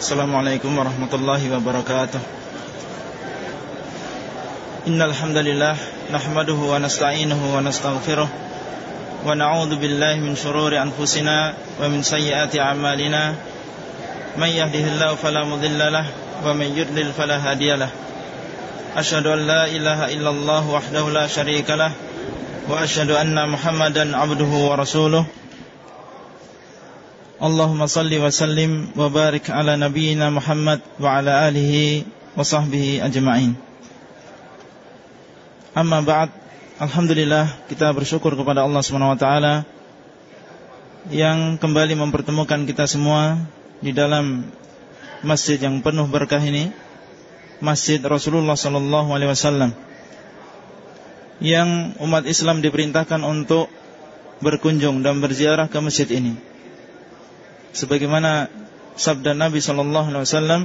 Assalamualaikum warahmatullahi wabarakatuh. Innal hamdalillah nahmaduhu wa nasta'inuhu wa nastaghfiruh wa na'udzu billahi min shururi anfusina wa min sayyiati a'malina. May yahdihillahu fala mudilla lahu wa man yudlil fala hadiyalah Ashhadu an la ilaha illallah wahdahu la syarika lah wa ashhadu anna Muhammadan 'abduhu wa rasuluh Allahumma salli wa sallim wa barik ala nabiyyina Muhammad wa ala alihi wa sahbihi ajma'in. Amma ba'd, alhamdulillah kita bersyukur kepada Allah Subhanahu wa taala yang kembali mempertemukan kita semua di dalam masjid yang penuh berkah ini, Masjid Rasulullah sallallahu alaihi wasallam. Yang umat Islam diperintahkan untuk berkunjung dan berziarah ke masjid ini sebagaimana sabda Nabi sallallahu alaihi wasallam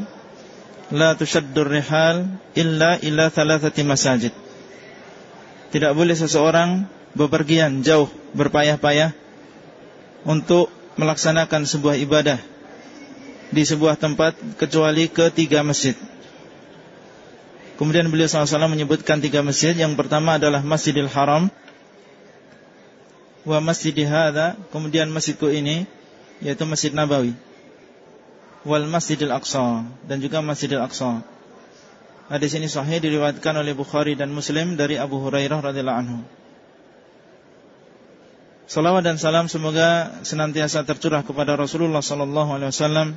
la tushaddur rihal illa ila thalathati masajid tidak boleh seseorang bepergian jauh berpayah-payah untuk melaksanakan sebuah ibadah di sebuah tempat kecuali ke tiga masjid. Kemudian beliau SAW menyebutkan tiga masjid. Yang pertama adalah Masjidil Haram, wa Masjidil Hada. Kemudian masjidku ini yaitu Masjid Nabawi wal Masjidil Aqsa dan juga Masjidil Aqsa. Hadis ini sahih diriwayatkan oleh Bukhari dan Muslim dari Abu Hurairah radhiyallahu anhu. Salawat dan salam semoga senantiasa tercurah kepada Rasulullah sallallahu alaihi wasallam,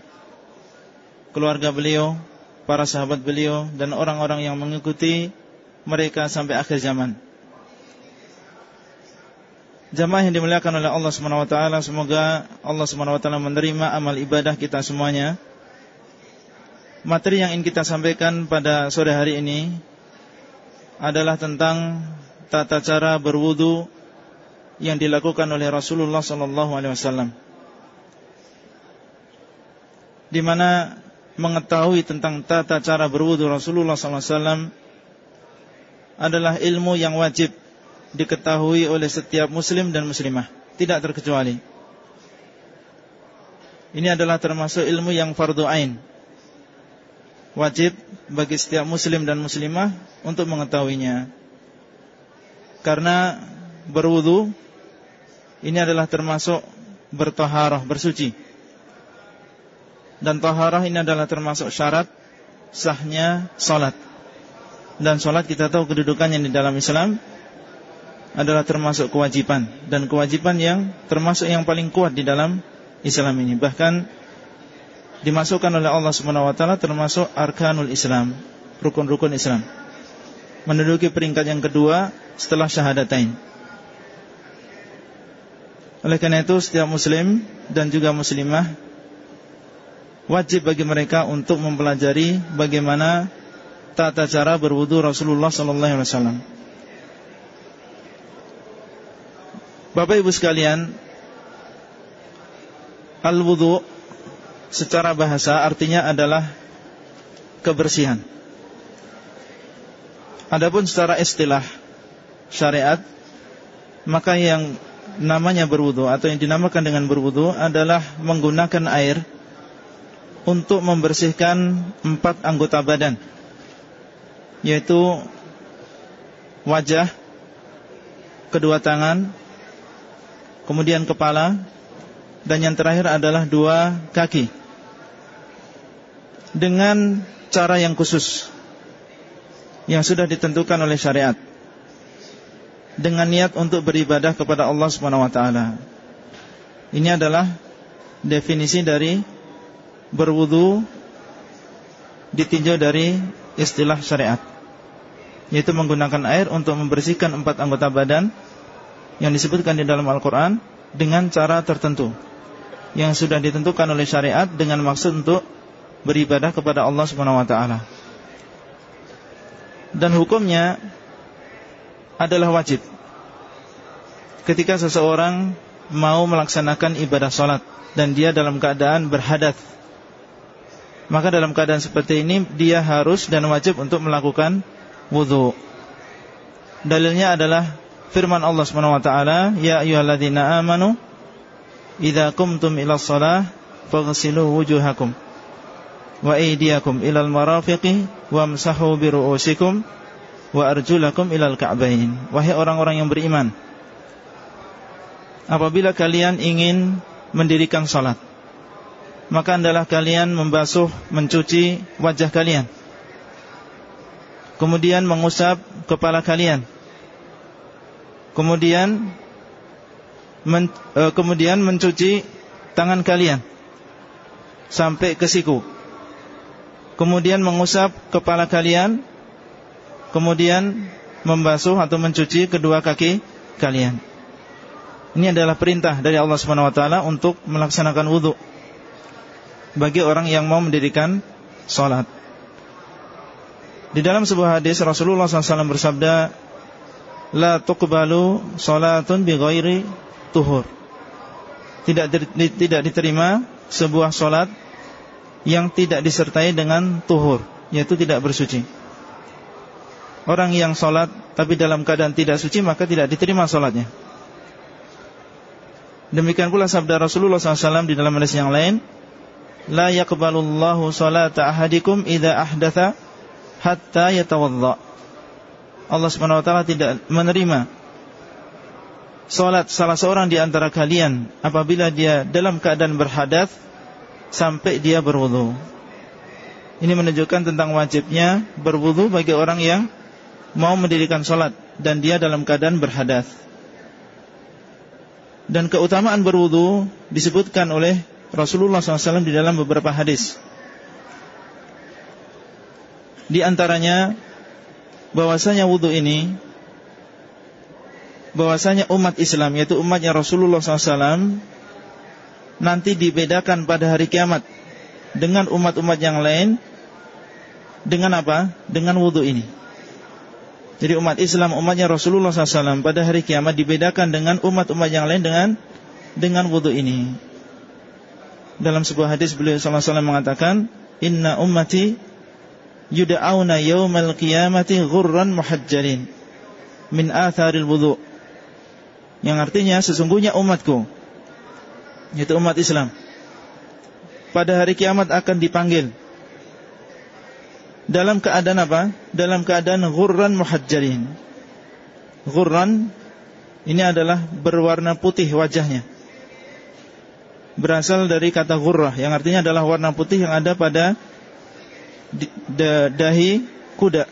keluarga beliau, para sahabat beliau dan orang-orang yang mengikuti mereka sampai akhir zaman. Jamaah yang dimuliakan oleh Allah Subhanahu wa taala, semoga Allah Subhanahu wa taala menerima amal ibadah kita semuanya. Materi yang ingin kita sampaikan pada sore hari ini adalah tentang tata cara berwudu yang dilakukan oleh Rasulullah sallallahu alaihi wasallam. Di mana mengetahui tentang tata cara berwudu Rasulullah sallallahu alaihi wasallam adalah ilmu yang wajib diketahui oleh setiap muslim dan muslimah. Tidak terkecuali. Ini adalah termasuk ilmu yang fardu ain. Wajib bagi setiap muslim dan muslimah Untuk mengetahuinya. Karena berwudu Ini adalah termasuk bertaharah, bersuci. Dan taharah ini adalah termasuk syarat Sahnya salat Dan salat kita tahu kedudukannya di dalam Islam adalah termasuk kewajiban dan kewajiban yang termasuk yang paling kuat di dalam Islam ini. Bahkan dimasukkan oleh Allah Subhanahu wa taala termasuk arkanul Islam, rukun-rukun Islam. Menduduki peringkat yang kedua setelah syahadatain. Oleh karena itu setiap muslim dan juga muslimah wajib bagi mereka untuk mempelajari bagaimana tata cara berwudu Rasulullah sallallahu alaihi wasallam. Bapak Ibu sekalian, al-wudu secara bahasa artinya adalah kebersihan. Adapun secara istilah syariat, maka yang namanya berwudu atau yang dinamakan dengan berwudu adalah menggunakan air untuk membersihkan empat anggota badan, yaitu wajah, kedua tangan, kemudian kepala, dan yang terakhir adalah dua kaki. Dengan cara yang khusus yang sudah ditentukan oleh syariat. Dengan niat untuk beribadah kepada Allah taala. Ini adalah definisi dari berwudu ditinjau dari istilah syariat yaitu menggunakan air untuk membersihkan empat anggota badan yang disebutkan di dalam Al-Quran dengan cara tertentu yang sudah ditentukan oleh syariat dengan maksud untuk beribadah kepada Allah Subhanahu wa taala. Dan hukumnya adalah wajib. Ketika seseorang mau melaksanakan ibadah salat dan dia dalam keadaan berhadat maka dalam keadaan seperti ini dia harus dan wajib untuk melakukan wudhu. Dalilnya adalah firman Allah Subhanahu wa taala, "Ya ayyuhalladzina amanu idza qumtum ila shalah faghsilu wujuhakum." wa aydiyakum ilal marafiqi wamsahu bi ru'usikum wa arjulakum ilal ka'bain. Wahai orang-orang yang beriman, apabila kalian ingin mendirikan salat, maka adalah kalian membasuh, mencuci wajah kalian. Kemudian mengusap kepala kalian. Kemudian men, e, kemudian mencuci tangan kalian sampai ke siku. Kemudian mengusap kepala kalian kemudian membasuh atau mencuci kedua kaki kalian. Ini adalah perintah dari Allah Subhanahu wa untuk melaksanakan wudu bagi orang yang mau mendirikan salat. Di dalam sebuah hadis Rasulullah SAW bersabda, "La tuqbalu salatun bi ghairi tuhur." Tidak tidak diterima sebuah salat yang tidak disertai dengan tuhur, yaitu tidak bersuci. Orang yang sholat tapi dalam keadaan tidak suci maka tidak diterima sholatnya. Demikian pula sabda Rasulullah SAW di dalam hadis yang lain, La yakbalullahu salata ahadikum idha ahdatha hatta yatawadda. Allah Subhanahu wa taala tidak menerima salat salah seorang di antara kalian apabila dia dalam keadaan berhadas sampai dia berwudu. Ini menunjukkan tentang wajibnya berwudu bagi orang yang mau mendirikan sholat dan dia dalam keadaan berhadas. Dan keutamaan berwudu disebutkan oleh Rasulullah SAW di dalam beberapa hadis. Di antaranya bahwasanya wudu ini bahwasanya umat Islam yaitu umatnya Rasulullah SAW nanti dibedakan pada hari kiamat dengan umat-umat yang lain dengan apa? Dengan wudu ini. Jadi umat Islam umatnya Rasulullah SAW pada hari kiamat dibedakan dengan umat-umat yang lain dengan dengan wudhu ini. Dalam sebuah hadis beliau SAW mengatakan, Inna ummati yuda'auna yawmal qiyamati ghurran muhajjalin min atharil wudhu. Yang artinya sesungguhnya umatku, yaitu umat Islam, pada hari kiamat akan dipanggil dalam keadaan apa? Dalam keadaan ghurran muhajjalin. Ghurran ini adalah berwarna putih wajahnya. Berasal dari kata ghurrah yang artinya adalah warna putih yang ada pada dahi kuda.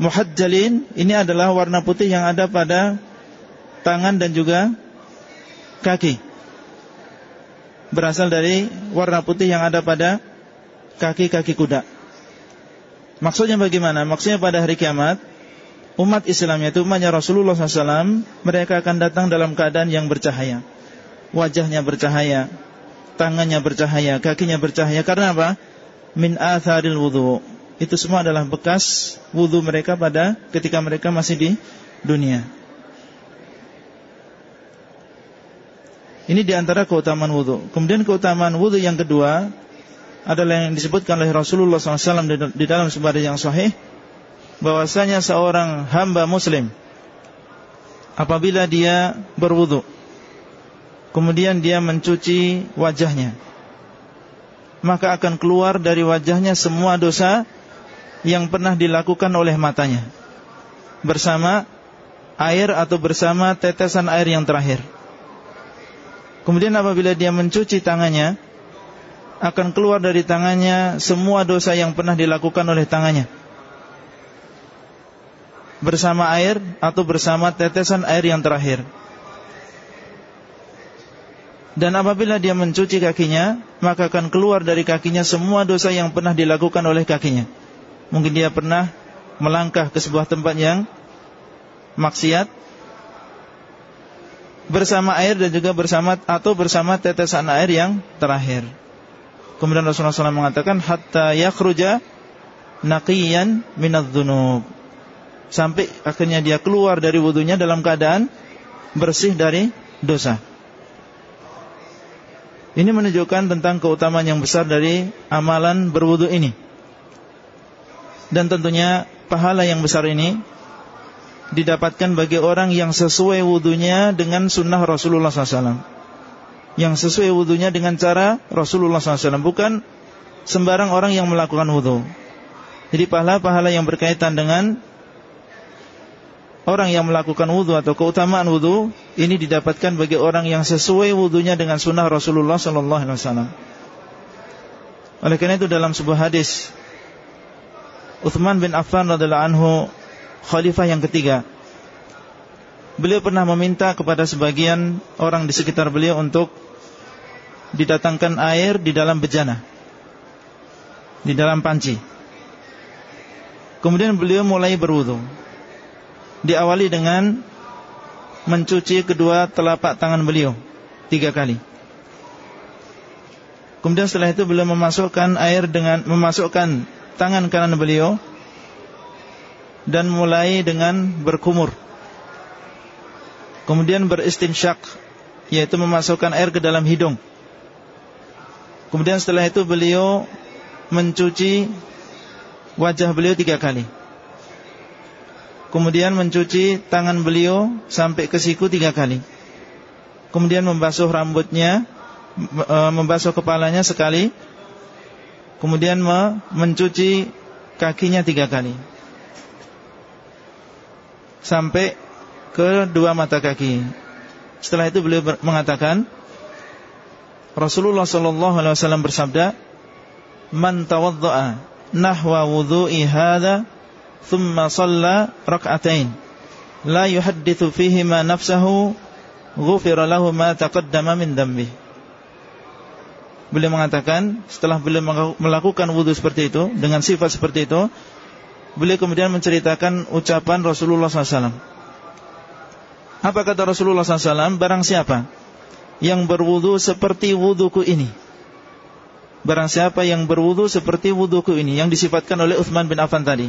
Muhajjalin ini adalah warna putih yang ada pada tangan dan juga kaki. Berasal dari warna putih yang ada pada kaki-kaki kuda. Maksudnya bagaimana? Maksudnya pada hari kiamat Umat Islam yaitu umatnya Rasulullah SAW Mereka akan datang dalam keadaan yang bercahaya Wajahnya bercahaya Tangannya bercahaya Kakinya bercahaya Karena apa? Min atharil wudhu Itu semua adalah bekas wudhu mereka pada Ketika mereka masih di dunia. Ini di antara keutamaan wudhu Kemudian keutamaan wudhu yang kedua adalah yang disebutkan oleh Rasulullah SAW di dalam sebuah yang sahih bahwasanya seorang hamba muslim apabila dia berwudu kemudian dia mencuci wajahnya maka akan keluar dari wajahnya semua dosa yang pernah dilakukan oleh matanya. Bersama air atau bersama tetesan air yang terakhir. Kemudian apabila dia mencuci tangannya akan keluar dari tangannya semua dosa yang pernah dilakukan oleh tangannya. Bersama air atau bersama tetesan air yang terakhir. Dan apabila dia mencuci kakinya, maka akan keluar dari kakinya semua dosa yang pernah dilakukan oleh kakinya. Mungkin dia pernah melangkah ke sebuah tempat yang maksiat bersama air dan juga bersama atau bersama tetesan air yang terakhir. Kemudian Rasulullah SAW mengatakan hatta yakhruja naqiyan minadz-dzunub. Sampai akhirnya dia keluar dari wudunya dalam keadaan bersih dari dosa. Ini menunjukkan tentang keutamaan yang besar dari amalan berwudu ini. Dan tentunya pahala yang besar ini didapatkan bagi orang yang sesuai wudunya dengan sunnah Rasulullah SAW yang sesuai wudhunya dengan cara Rasulullah SAW bukan sembarang orang yang melakukan wudhu. Jadi pahala-pahala yang berkaitan dengan orang yang melakukan wudhu atau keutamaan wudhu ini didapatkan bagi orang yang sesuai wudhunya dengan sunnah Rasulullah Sallallahu Alaihi Wasallam. Oleh karena itu dalam sebuah hadis Uthman bin Affan radhiallahu anhu khalifah yang ketiga Beliau pernah meminta kepada sebagian orang di sekitar beliau untuk didatangkan air di dalam bejana di dalam panci. Kemudian beliau mulai berwudu. Diawali dengan mencuci kedua telapak tangan beliau tiga kali. Kemudian setelah itu beliau memasukkan air dengan memasukkan tangan kanan beliau dan mulai dengan berkumur. Kemudian beristinsyak Yaitu memasukkan air ke dalam hidung. Kemudian setelah itu beliau Mencuci Wajah beliau tiga kali Kemudian mencuci tangan beliau Sampai ke siku tiga kali. Kemudian membasuh rambutnya e, Membasuh kepalanya sekali. Kemudian mencuci kakinya tiga kali. Sampai kedua mata kaki. Setelah itu beliau mengatakan Rasulullah sallallahu alaihi wasallam bersabda, "Man tawaddaa nahwa wudhu'i hadha thumma shalla rak'atain la fihi ma nafsahu ghufira lahu ma taqaddama min dhanbi." Beliau mengatakan setelah beliau melakukan wudhu seperti itu dengan sifat seperti itu, beliau kemudian menceritakan ucapan Rasulullah SAW apa kata Rasulullah SAW? Barang siapa yang berwudu seperti wuduku ini. Barang siapa yang berwudu seperti wuduku ini. Yang disifatkan oleh Uthman bin Affan tadi.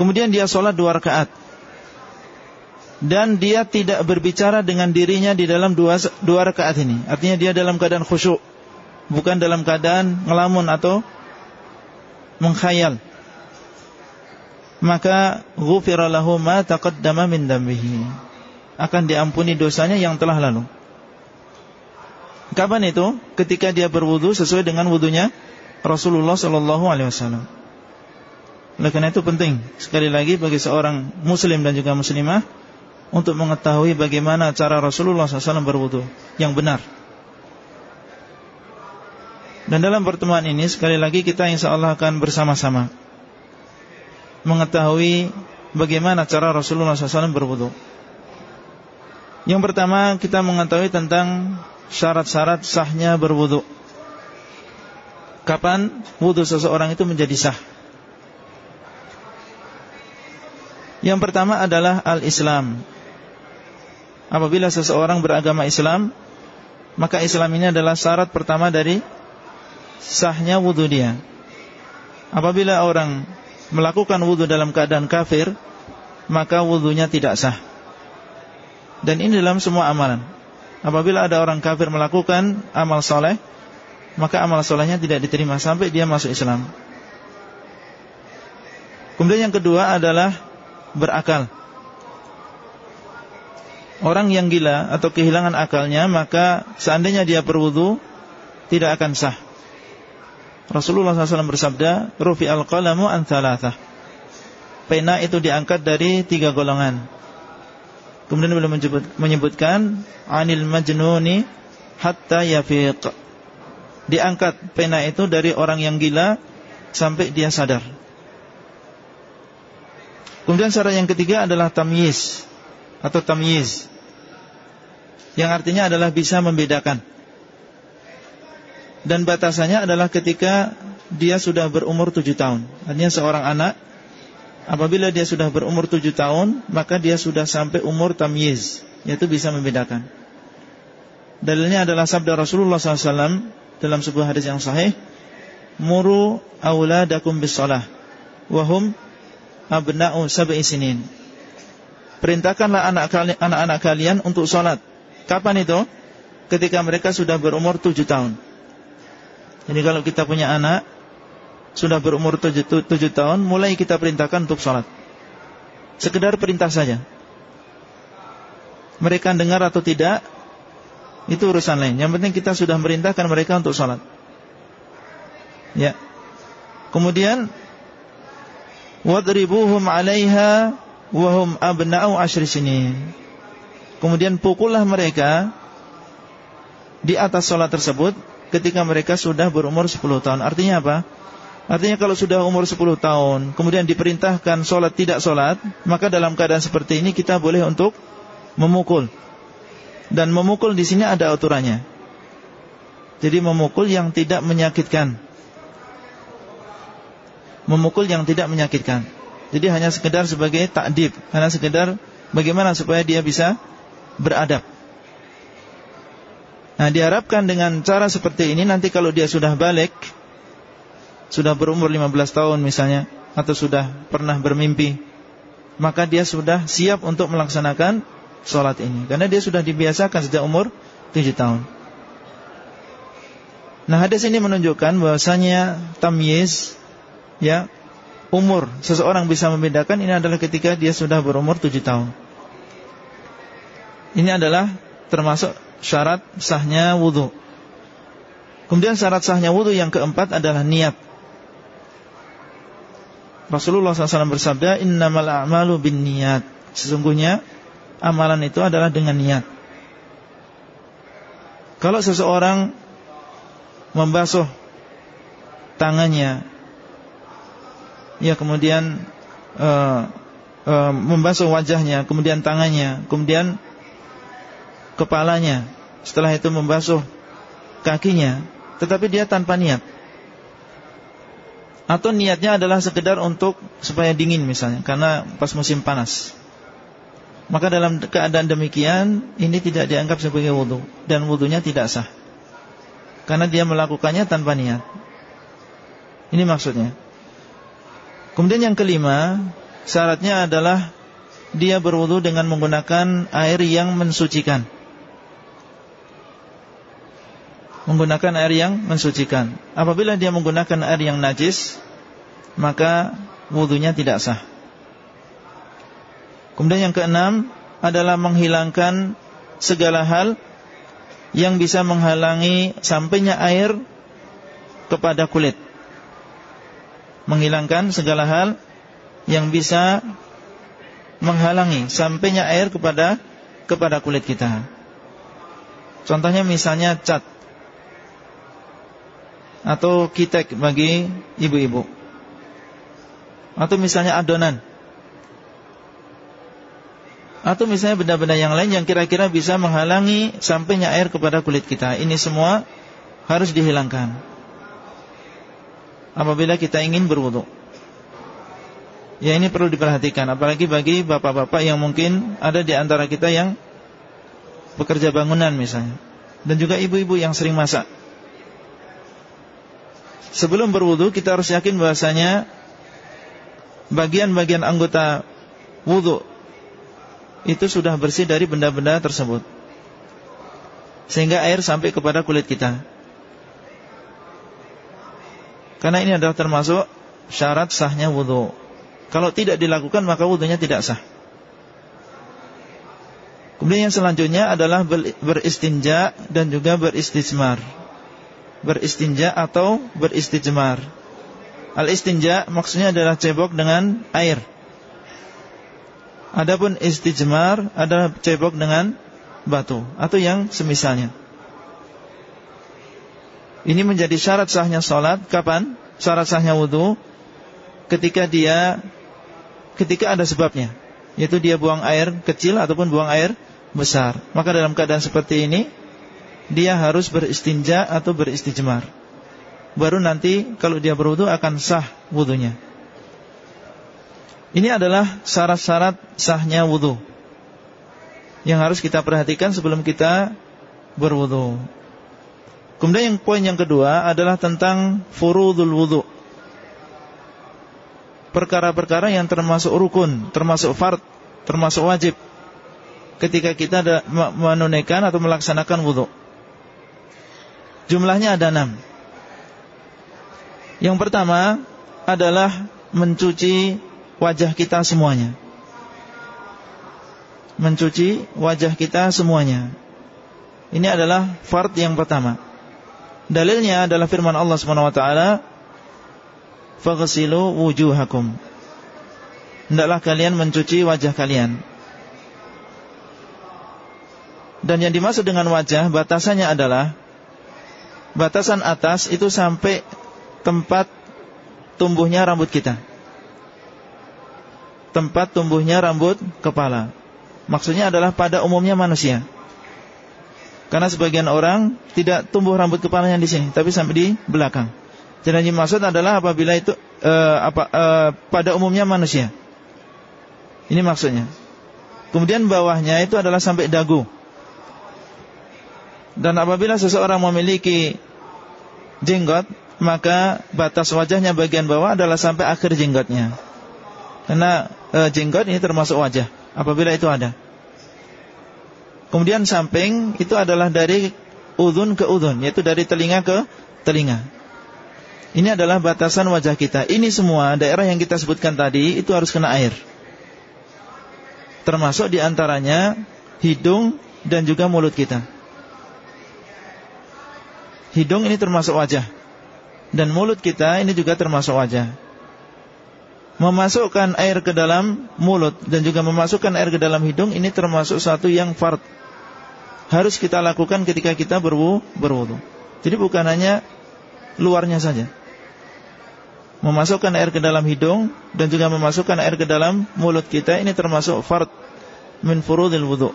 Kemudian dia sholat dua rakaat. Dan dia tidak berbicara dengan dirinya di dalam dua, dua rakaat ini. Artinya dia dalam keadaan khusyuk. Bukan dalam keadaan ngelamun atau mengkhayal maka ghufira lahu ma taqaddama min dambihi akan diampuni dosanya yang telah lalu kapan itu ketika dia berwudu sesuai dengan wudunya Rasulullah sallallahu alaihi wasallam oleh karena itu penting sekali lagi bagi seorang muslim dan juga muslimah untuk mengetahui bagaimana cara Rasulullah SAW berwudu yang benar. Dan dalam pertemuan ini sekali lagi kita insya Allah akan bersama-sama mengetahui bagaimana cara Rasulullah SAW berwudu. Yang pertama kita mengetahui tentang syarat-syarat sahnya berwudu. Kapan wudu seseorang itu menjadi sah? Yang pertama adalah al-Islam. Apabila seseorang beragama Islam, maka Islam ini adalah syarat pertama dari sahnya wudu dia. Apabila orang melakukan wudhu dalam keadaan kafir Maka wudhunya tidak sah Dan ini dalam semua amalan Apabila ada orang kafir melakukan amal soleh Maka amal solehnya tidak diterima Sampai dia masuk Islam Kemudian yang kedua adalah Berakal Orang yang gila atau kehilangan akalnya Maka seandainya dia berwudhu Tidak akan sah Rasulullah SAW bersabda, Rufi al-qalamu an thalathah. Pena itu diangkat dari tiga golongan. Kemudian beliau menyebut, menyebutkan anil majnuni hatta yafiq. Diangkat pena itu dari orang yang gila sampai dia sadar. Kemudian syarat yang ketiga adalah tamyiz atau tamyiz. Yang artinya adalah bisa membedakan dan batasannya adalah ketika dia sudah berumur tujuh tahun. Artinya seorang anak apabila dia sudah berumur tujuh tahun, maka dia sudah sampai umur tamyiz, yaitu bisa membedakan. Dalilnya adalah sabda Rasulullah SAW dalam sebuah hadis yang sahih, "Muru auladakum bis-shalah wa hum abna'u sab'i sinin." Perintahkanlah anak-anak kalian untuk sholat. Kapan itu? Ketika mereka sudah berumur tujuh tahun. Jadi kalau kita punya anak Sudah berumur tujuh, tujuh tahun Mulai kita perintahkan untuk sholat Sekedar perintah saja Mereka dengar atau tidak Itu urusan lain Yang penting kita sudah merintahkan mereka untuk sholat Ya. Kemudian wadribuhum 'alaiha wa hum abna'u asyri sinin. Kemudian pukullah mereka di atas sholat tersebut ketika mereka sudah berumur 10 tahun. Artinya apa? Artinya kalau sudah umur 10 tahun, kemudian diperintahkan sholat tidak sholat, maka dalam keadaan seperti ini kita boleh untuk memukul. Dan memukul di sini ada aturannya. Jadi memukul yang tidak menyakitkan. Memukul yang tidak menyakitkan. Jadi hanya sekedar sebagai takdib, hanya sekedar bagaimana supaya dia bisa beradab. Nah diharapkan dengan cara seperti ini nanti kalau dia sudah balik Sudah berumur 15 tahun misalnya Atau sudah pernah bermimpi Maka dia sudah siap untuk melaksanakan sholat ini Karena dia sudah dibiasakan sejak umur 7 tahun Nah hadis ini menunjukkan bahwasanya tamyiz ya umur seseorang bisa membedakan ini adalah ketika dia sudah berumur 7 tahun. Ini adalah termasuk syarat sahnya wudhu. Kemudian syarat sahnya wudhu yang keempat adalah niat. Rasulullah SAW bersabda, Innamal a'malu bin niat. Sesungguhnya amalan itu adalah dengan niat. Kalau seseorang membasuh tangannya, ya kemudian uh, uh, membasuh wajahnya, kemudian tangannya, kemudian kepalanya. Setelah itu membasuh kakinya Tetapi dia tanpa niat. Atau niatnya adalah sekedar untuk Supaya dingin misalnya Karena pas musim panas. Maka dalam keadaan demikian Ini tidak dianggap sebagai wudhu Dan wudhunya tidak sah. Karena dia melakukannya tanpa niat. Ini maksudnya Kemudian yang kelima Syaratnya adalah Dia berwudhu dengan menggunakan air yang mensucikan menggunakan air yang mensucikan. Apabila dia menggunakan air yang najis, maka wudhunya tidak sah. Kemudian yang keenam adalah menghilangkan segala hal yang bisa menghalangi sampainya air kepada kulit. Menghilangkan segala hal yang bisa menghalangi sampainya air kepada kepada kulit kita. Contohnya misalnya cat atau kitek bagi ibu-ibu. Atau misalnya adonan. Atau misalnya benda-benda yang lain yang kira-kira bisa menghalangi sampainya air kepada kulit kita. Ini semua harus dihilangkan. Apabila kita ingin berwudu. Ya ini perlu diperhatikan apalagi bagi bapak-bapak yang mungkin ada di antara kita yang bekerja bangunan misalnya dan juga ibu-ibu yang sering masak. Sebelum berwudu kita harus yakin bahasanya bagian-bagian anggota wudu itu sudah bersih dari benda-benda tersebut. Sehingga air sampai kepada kulit kita. Karena ini adalah termasuk syarat sahnya wudu. Kalau tidak dilakukan maka wudunya tidak sah. Kemudian yang selanjutnya adalah beristinja dan juga beristijmar beristinja atau beristijmar. Al-istinja maksudnya adalah cebok dengan air. Adapun istijmar adalah cebok dengan batu atau yang semisalnya. Ini menjadi syarat sahnya sholat Kapan? Syarat sahnya wudhu Ketika dia Ketika ada sebabnya Yaitu dia buang air kecil ataupun buang air besar Maka dalam keadaan seperti ini dia harus beristinja atau beristijmar. Baru nanti kalau dia berwudu akan sah wudunya. Ini adalah syarat-syarat sahnya wudu yang harus kita perhatikan sebelum kita berwudu. Kemudian yang poin yang kedua adalah tentang furudul wudu. Perkara-perkara yang termasuk rukun, termasuk fard, termasuk wajib ketika kita menunaikan atau melaksanakan wudu. Jumlahnya ada enam Yang pertama adalah mencuci wajah kita semuanya Mencuci wajah kita semuanya Ini adalah fard yang pertama Dalilnya adalah firman Allah SWT faghsilu wujuhakum. Hendaklah kalian mencuci wajah kalian. Dan yang dimaksud dengan wajah batasannya adalah batasan atas itu sampai tempat tumbuhnya rambut kita. Tempat tumbuhnya rambut kepala. Maksudnya adalah pada umumnya manusia. Karena sebagian orang tidak tumbuh rambut kepalanya di sini, tapi sampai di belakang. Jadi yang dimaksud adalah apabila itu uh, apa, uh, pada umumnya manusia. Ini maksudnya. Kemudian bawahnya itu adalah sampai dagu. Dan apabila seseorang memiliki jenggot, maka batas wajahnya bagian bawah adalah sampai akhir jenggotnya. Karena e, jenggot ini termasuk wajah apabila itu ada. Kemudian samping itu adalah dari udhun ke udhun, yaitu dari telinga ke telinga. Ini adalah batasan wajah kita. Ini semua daerah yang kita sebutkan tadi itu harus kena air. Termasuk di antaranya hidung dan juga mulut kita. Hidung ini termasuk wajah. Dan mulut kita ini juga termasuk wajah memasukkan air ke dalam mulut dan juga memasukkan air ke dalam hidung ini termasuk satu yang fard. Harus kita lakukan ketika kita berwudu. Jadi bukan hanya luarnya saja. Memasukkan air ke dalam hidung dan juga memasukkan air ke dalam mulut kita ini termasuk fard min furudil wudu.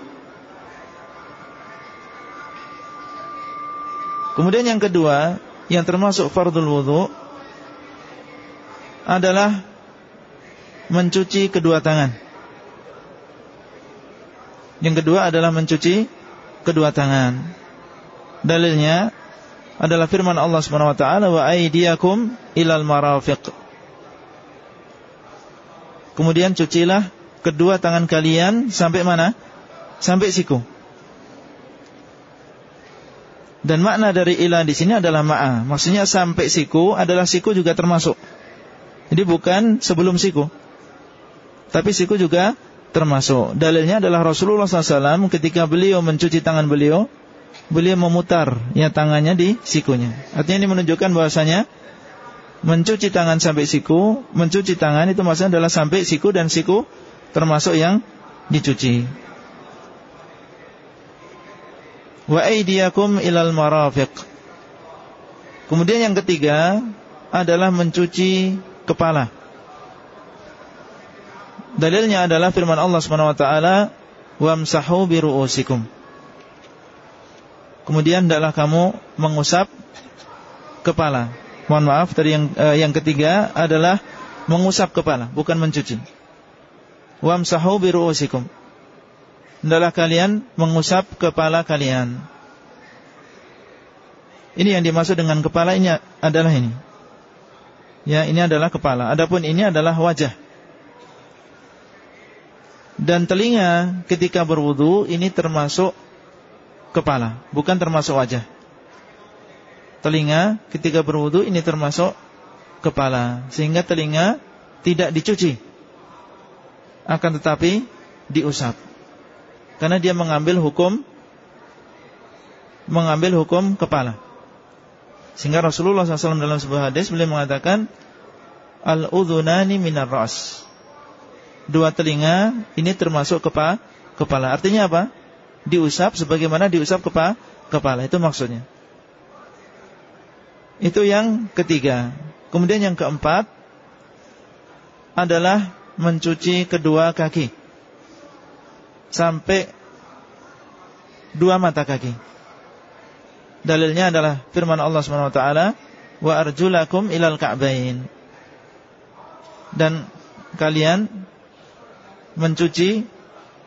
Kemudian yang kedua yang termasuk fardul wudu adalah mencuci kedua tangan. Yang kedua adalah mencuci kedua tangan. Dalilnya adalah firman Allah Subhanahu wa taala wa aydiyakum ilal marafiq. Kemudian cucilah kedua tangan kalian sampai mana? Sampai siku. Dan makna dari ila di sini adalah ma'a. Maksudnya sampai siku adalah siku juga termasuk. Jadi bukan sebelum siku. Tapi siku juga termasuk. Dalilnya adalah Rasulullah SAW ketika beliau mencuci tangan beliau, beliau memutar ya tangannya di sikunya. Artinya ini menunjukkan bahwasanya mencuci tangan sampai siku, mencuci tangan itu maksudnya adalah sampai siku dan siku termasuk yang dicuci. Wa aydiyakum ilal marafiq. Kemudian yang ketiga adalah mencuci kepala. Dalilnya adalah firman Allah Subhanahu wa taala, "Wamsahu bi ru'usikum." Kemudian hendaklah kamu mengusap kepala. Mohon maaf, tadi yang eh, yang ketiga adalah mengusap kepala, bukan mencuci. Wamsahu bi ru'usikum. Hendaklah kalian mengusap kepala kalian. Ini yang dimaksud dengan kepala ini adalah ini. Ya, ini adalah kepala. Adapun ini adalah wajah. Dan telinga ketika berwudu ini termasuk kepala, bukan termasuk wajah. Telinga ketika berwudu ini termasuk kepala, sehingga telinga tidak dicuci. Akan tetapi diusap. Karena dia mengambil hukum mengambil hukum kepala. Sehingga Rasulullah SAW dalam sebuah hadis beliau mengatakan al-udhunani minar ras dua telinga ini termasuk kepa, kepala. Artinya apa? Diusap sebagaimana diusap kepa, kepala. Itu maksudnya. Itu yang ketiga. Kemudian yang keempat adalah mencuci kedua kaki sampai dua mata kaki. Dalilnya adalah firman Allah Subhanahu wa taala, "Wa arjulakum ilal ka'bain." Dan kalian mencuci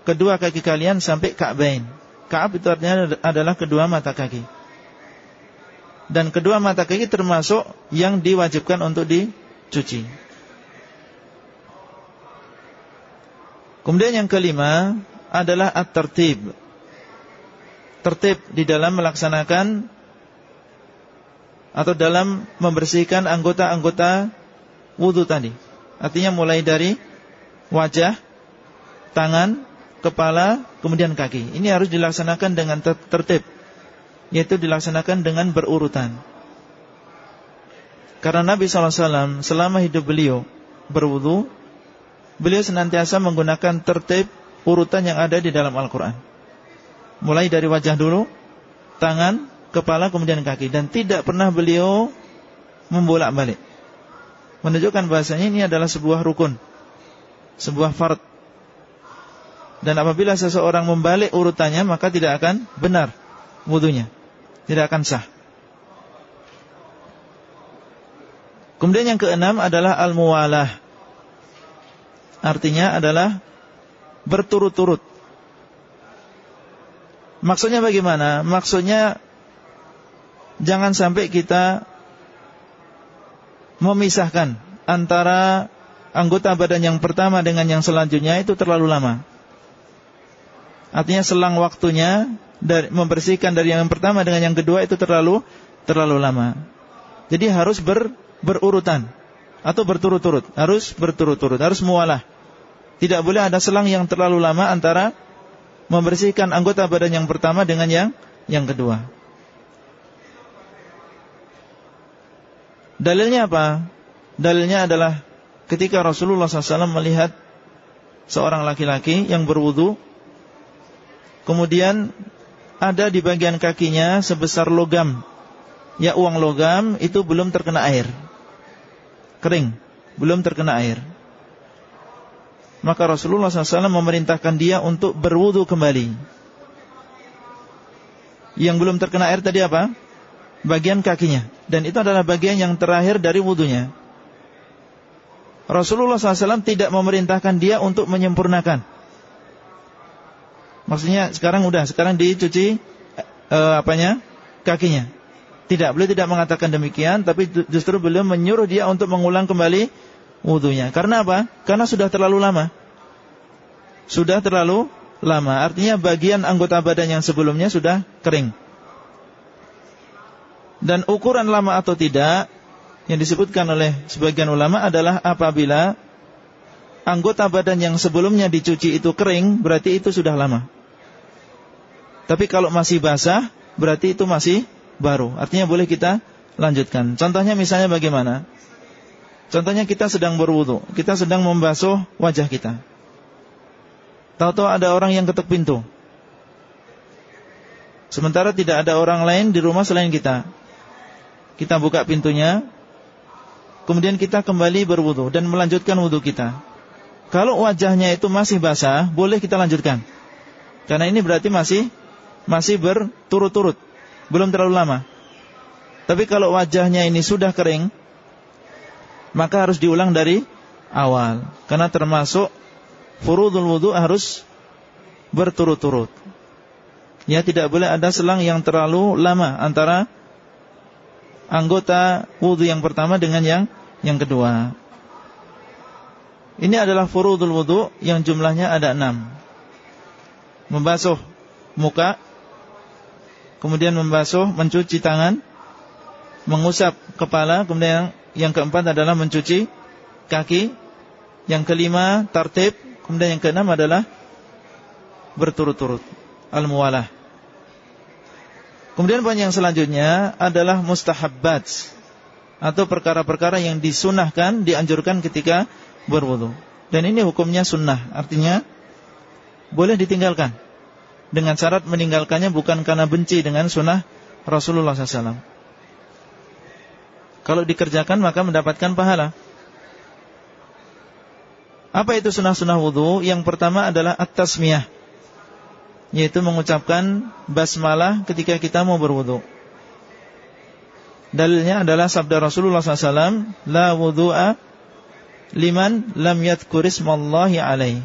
kedua kaki kalian sampai ka'bain. Ka'ab itu artinya adalah kedua mata kaki. Dan kedua mata kaki termasuk yang diwajibkan untuk dicuci. Kemudian yang kelima adalah at-tertib. Tertib di dalam melaksanakan atau dalam membersihkan anggota-anggota wudhu tadi. Artinya mulai dari wajah, tangan, kepala, kemudian kaki. Ini harus dilaksanakan dengan tertib, yaitu dilaksanakan dengan berurutan. Karena Nabi SAW selama hidup beliau berwudu, beliau senantiasa menggunakan tertib urutan yang ada di dalam Al-Quran. Mulai dari wajah dulu, tangan, kepala, kemudian kaki. Dan tidak pernah beliau membolak-balik. Menunjukkan bahasanya ini adalah sebuah rukun. Sebuah fard. Dan apabila seseorang membalik urutannya, maka tidak akan benar wudunya. Tidak akan sah. Kemudian yang keenam adalah al-muwalah. Artinya adalah berturut-turut. Maksudnya bagaimana? Maksudnya jangan sampai kita memisahkan antara anggota badan yang pertama dengan yang selanjutnya itu terlalu lama. Artinya selang waktunya dari membersihkan dari yang pertama dengan yang kedua itu terlalu terlalu lama. Jadi harus ber berurutan atau berturut-turut, harus berturut-turut, harus mualah. Tidak boleh ada selang yang terlalu lama antara membersihkan anggota badan yang pertama dengan yang yang kedua. Dalilnya apa? Dalilnya adalah ketika Rasulullah SAW melihat seorang laki-laki yang berwudu, kemudian ada di bagian kakinya sebesar logam, ya uang logam itu belum terkena air kering, belum terkena air. Maka Rasulullah SAW memerintahkan dia untuk berwudu kembali. Yang belum terkena air tadi apa? Bagian kakinya. Dan itu adalah bagian yang terakhir dari wudunya. Rasulullah SAW tidak memerintahkan dia untuk menyempurnakan. Maksudnya sekarang udah, sekarang dicuci eh, apanya? Kakinya. Tidak, beliau tidak mengatakan demikian, tapi justru beliau menyuruh dia untuk mengulang kembali wudhunya. Karena apa? Karena sudah terlalu lama. Sudah terlalu lama. Artinya bagian anggota badan yang sebelumnya sudah kering. Dan ukuran lama atau tidak yang disebutkan oleh sebagian ulama adalah apabila anggota badan yang sebelumnya dicuci itu kering, berarti itu sudah lama. Tapi kalau masih basah, berarti itu masih baru. Artinya boleh kita lanjutkan. Contohnya misalnya bagaimana? Contohnya kita sedang berwudu, kita sedang membasuh wajah kita. Tahu-tahu ada orang yang ketuk pintu. Sementara tidak ada orang lain di rumah selain kita. Kita buka pintunya, kemudian kita kembali berwudu dan melanjutkan wudu kita. Kalau wajahnya itu masih basah, boleh kita lanjutkan. Karena ini berarti masih masih berturut-turut belum terlalu lama. Tapi kalau wajahnya ini sudah kering, maka harus diulang dari awal. Karena termasuk furudul wudu harus berturut-turut. Ya tidak boleh ada selang yang terlalu lama antara anggota wudu yang pertama dengan yang yang kedua. Ini adalah furudul wudu yang jumlahnya ada enam. Membasuh muka, kemudian membasuh, mencuci tangan, mengusap kepala, kemudian yang, keempat adalah mencuci kaki, yang kelima tartib, kemudian yang keenam adalah berturut-turut al-muwalah. Kemudian poin yang selanjutnya adalah mustahabbat atau perkara-perkara yang disunahkan, dianjurkan ketika berwudu. Dan ini hukumnya sunnah, artinya boleh ditinggalkan dengan syarat meninggalkannya bukan karena benci dengan sunnah Rasulullah SAW. Kalau dikerjakan maka mendapatkan pahala. Apa itu sunnah-sunnah wudhu? Yang pertama adalah at-tasmiyah. Yaitu mengucapkan basmalah ketika kita mau berwudhu. Dalilnya adalah sabda Rasulullah SAW, La wudhu'a liman lam yadkurismallahi alaih.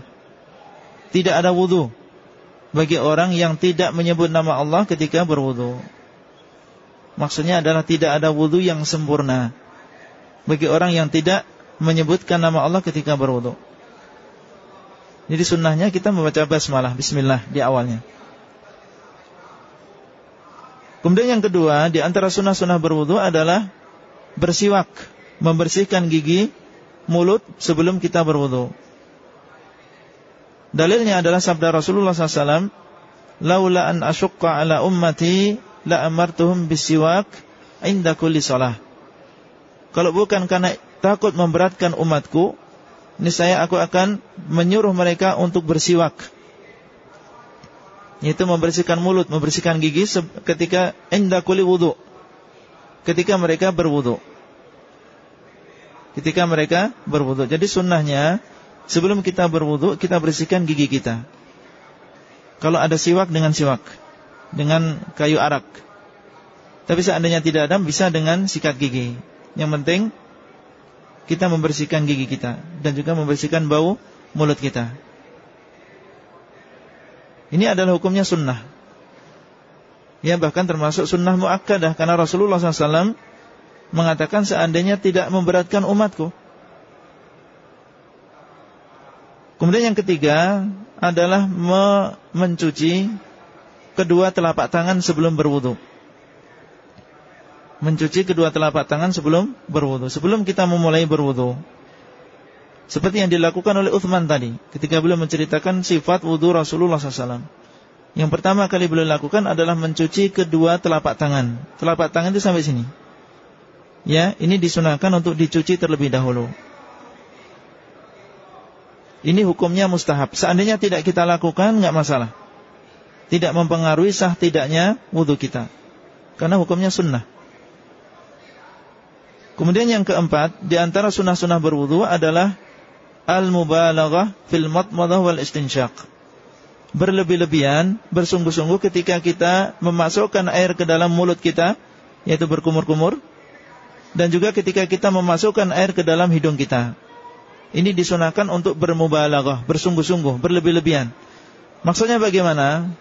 Tidak ada wudhu bagi orang yang tidak menyebut nama Allah ketika berwudu. Maksudnya adalah tidak ada wudu yang sempurna bagi orang yang tidak menyebutkan nama Allah ketika berwudu. Jadi sunnahnya kita membaca basmalah, bismillah di awalnya. Kemudian yang kedua, di antara sunnah-sunnah berwudu adalah bersiwak, membersihkan gigi, mulut sebelum kita berwudu. Dalilnya adalah sabda Rasulullah SAW, "Laula an asyqa ala ummati la amartuhum bisiwak inda kulli salah." Kalau bukan karena takut memberatkan umatku, niscaya aku akan menyuruh mereka untuk bersiwak. Yaitu membersihkan mulut, membersihkan gigi ketika inda kuli wudu. Ketika mereka berwudu. Ketika mereka berwudu. Jadi sunnahnya sebelum kita berwudu kita bersihkan gigi kita. Kalau ada siwak dengan siwak, dengan kayu arak. Tapi seandainya tidak ada bisa dengan sikat gigi. Yang penting kita membersihkan gigi kita dan juga membersihkan bau mulut kita. Ini adalah hukumnya sunnah. Ya bahkan termasuk sunnah muakkadah karena Rasulullah SAW mengatakan seandainya tidak memberatkan umatku. Kemudian yang ketiga adalah mencuci kedua telapak tangan sebelum berwudu mencuci kedua telapak tangan sebelum berwudu, sebelum kita memulai berwudu. Seperti yang dilakukan oleh Uthman tadi ketika beliau menceritakan sifat wudu Rasulullah SAW. Yang pertama kali beliau lakukan adalah mencuci kedua telapak tangan. Telapak tangan itu sampai sini. Ya, ini disunahkan untuk dicuci terlebih dahulu. Ini hukumnya mustahab. Seandainya tidak kita lakukan, nggak masalah. Tidak mempengaruhi sah tidaknya wudhu kita. Karena hukumnya sunnah. Kemudian yang keempat, di antara sunnah-sunnah berwudu adalah al-mubalaghah fil matmadah wal istinsyaq. Berlebih-lebihan, bersungguh-sungguh ketika kita memasukkan air ke dalam mulut kita, yaitu berkumur-kumur, dan juga ketika kita memasukkan air ke dalam hidung kita. Ini disunahkan untuk bermubalaghah, bersungguh-sungguh, berlebih-lebihan. Maksudnya bagaimana?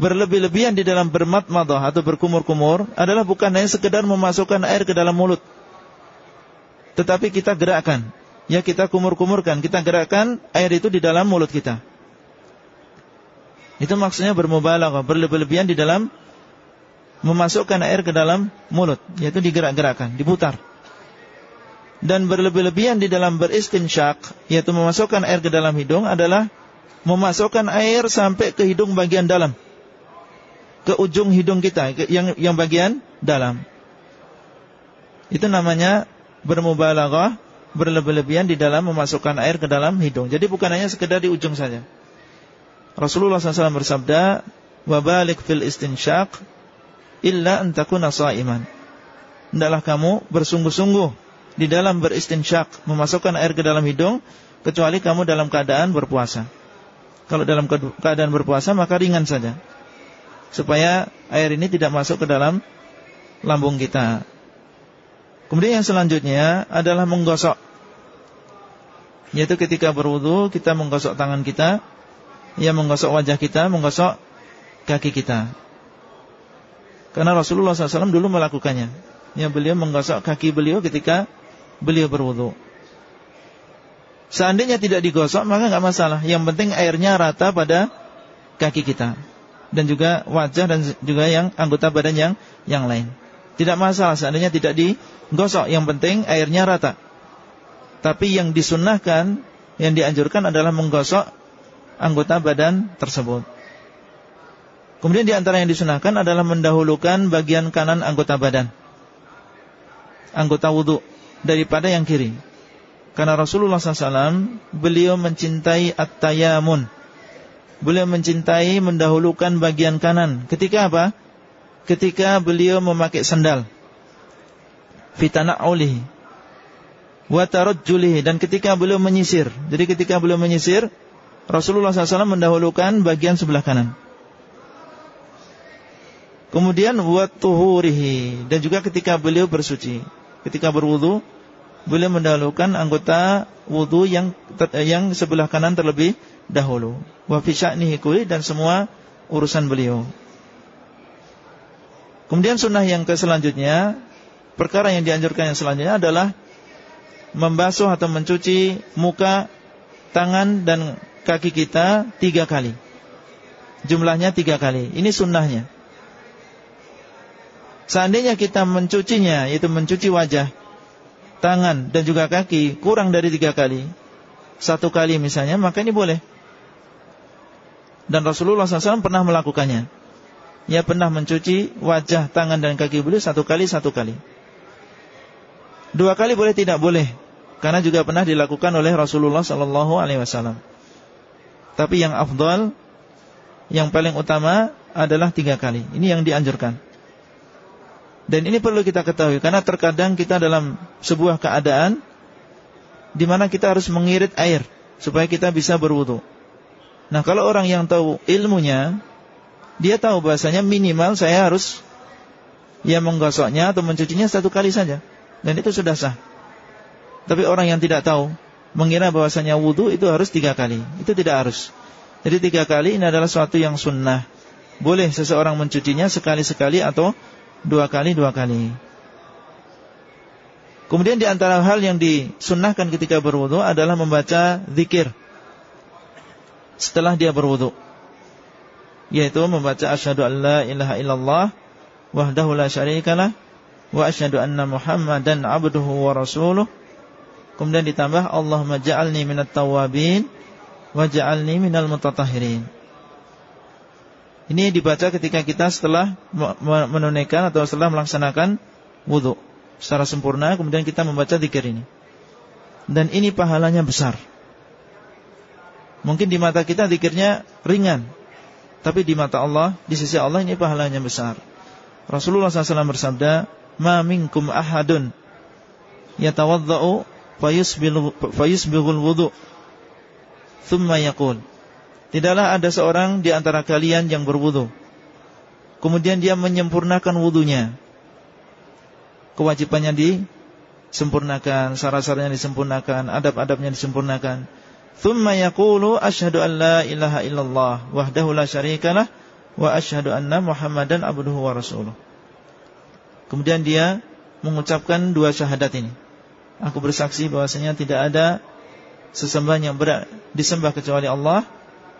Berlebih-lebihan di dalam bermatmadah atau berkumur-kumur adalah bukan hanya sekedar memasukkan air ke dalam mulut, tetapi kita gerakkan. Ya kita kumur-kumurkan, kita gerakkan air itu di dalam mulut kita. Itu maksudnya bermubalaghah, berlebih-lebihan di dalam memasukkan air ke dalam mulut, yaitu digerak-gerakkan, diputar. Dan berlebih-lebihan di dalam beristinsyak, yaitu memasukkan air ke dalam hidung adalah memasukkan air sampai ke hidung bagian dalam. Ke ujung hidung kita yang yang bagian dalam. Itu namanya bermubalaghah, berlebih-lebihan di dalam memasukkan air ke dalam hidung. Jadi bukan hanya sekedar di ujung saja. Rasulullah SAW bersabda, "Wabalik fil istinsyaq illa antakuna iman. Hendaklah kamu bersungguh-sungguh di dalam beristinsyak, memasukkan air ke dalam hidung kecuali kamu dalam keadaan berpuasa. Kalau dalam keadaan berpuasa maka ringan saja. Supaya air ini tidak masuk ke dalam lambung kita. Kemudian yang selanjutnya adalah menggosok. Yaitu ketika berwudu kita menggosok tangan kita, ya menggosok wajah kita, menggosok kaki kita. Karena Rasulullah SAW dulu melakukannya. Ya beliau menggosok kaki beliau ketika beliau berwudu. Seandainya tidak digosok maka nggak masalah. Yang penting airnya rata pada kaki kita dan juga wajah dan juga yang anggota badan yang yang lain. Tidak masalah seandainya tidak digosok, yang penting airnya rata. Tapi yang disunnahkan, yang dianjurkan adalah menggosok anggota badan tersebut. Kemudian di antara yang disunahkan adalah mendahulukan bagian kanan anggota badan. Anggota wudhu daripada yang kiri. Karena Rasulullah SAW beliau mencintai at-tayamun. Beliau mencintai mendahulukan bagian kanan. Ketika apa? ketika beliau memakai sandal fitana aulihi wa tarajjulihi dan ketika beliau menyisir. Jadi ketika beliau menyisir, Rasulullah SAW mendahulukan bagian sebelah kanan. Kemudian wa tuhurihi dan juga ketika beliau bersuci, ketika berwudu, beliau mendahulukan anggota wudu yang yang sebelah kanan terlebih dahulu. Wa fi dan semua urusan beliau. Kemudian sunnah yang ke selanjutnya Perkara yang dianjurkan yang selanjutnya adalah Membasuh atau mencuci muka Tangan dan kaki kita Tiga kali Jumlahnya tiga kali Ini sunnahnya Seandainya kita mencucinya Yaitu mencuci wajah Tangan dan juga kaki Kurang dari tiga kali Satu kali misalnya Maka ini boleh Dan Rasulullah SAW pernah melakukannya ia pernah mencuci wajah, tangan dan kaki beliau satu kali satu kali. Dua kali boleh tidak boleh, karena juga pernah dilakukan oleh Rasulullah Sallallahu Alaihi Wasallam. Tapi yang afdal, yang paling utama adalah tiga kali. Ini yang dianjurkan. Dan ini perlu kita ketahui, karena terkadang kita dalam sebuah keadaan di mana kita harus mengirit air supaya kita bisa berwudu. Nah, kalau orang yang tahu ilmunya, dia tahu bahasanya minimal saya harus ya menggosoknya atau mencucinya satu kali saja. Dan itu sudah sah. Tapi orang yang tidak tahu, mengira bahwasanya wudu itu harus tiga kali. Itu tidak harus. Jadi tiga kali ini adalah suatu yang sunnah. Boleh seseorang mencucinya sekali-sekali atau dua kali dua kali. Kemudian di antara hal yang disunnahkan ketika berwudu adalah membaca zikir setelah dia berwudu. Yaitu membaca asyhadu an la ilaha illallah wahdahu la syarikalah wa asyhadu anna Muhammadan abduhu wa rasuluh. Kemudian ditambah Allahumma ja'alni minat tawabin wa ja'alni minal mutatahhirin. Ini dibaca ketika kita setelah menunaikan atau setelah melaksanakan wudu secara sempurna kemudian kita membaca zikir ini. Dan ini pahalanya besar. Mungkin di mata kita zikirnya ringan, tapi di mata Allah, di sisi Allah ini pahalanya besar. Rasulullah SAW bersabda, "Ma minkum ahadun yatawaddau fayusbighul wudu, thumma yaqul." Tidaklah ada seorang di antara kalian yang berwudu. Kemudian dia menyempurnakan wudunya kewajibannya disempurnakan, syarat-syaratnya disempurnakan, adab-adabnya disempurnakan. Thumma yaqulu asyhadu an la ilaha illallah wahdahu la syarikalah wa asyhadu anna Muhammadan abduhu wa rasuluh. Kemudian dia mengucapkan dua syahadat ini. Aku bersaksi bahwasanya tidak ada sesembahan yang berat disembah kecuali Allah,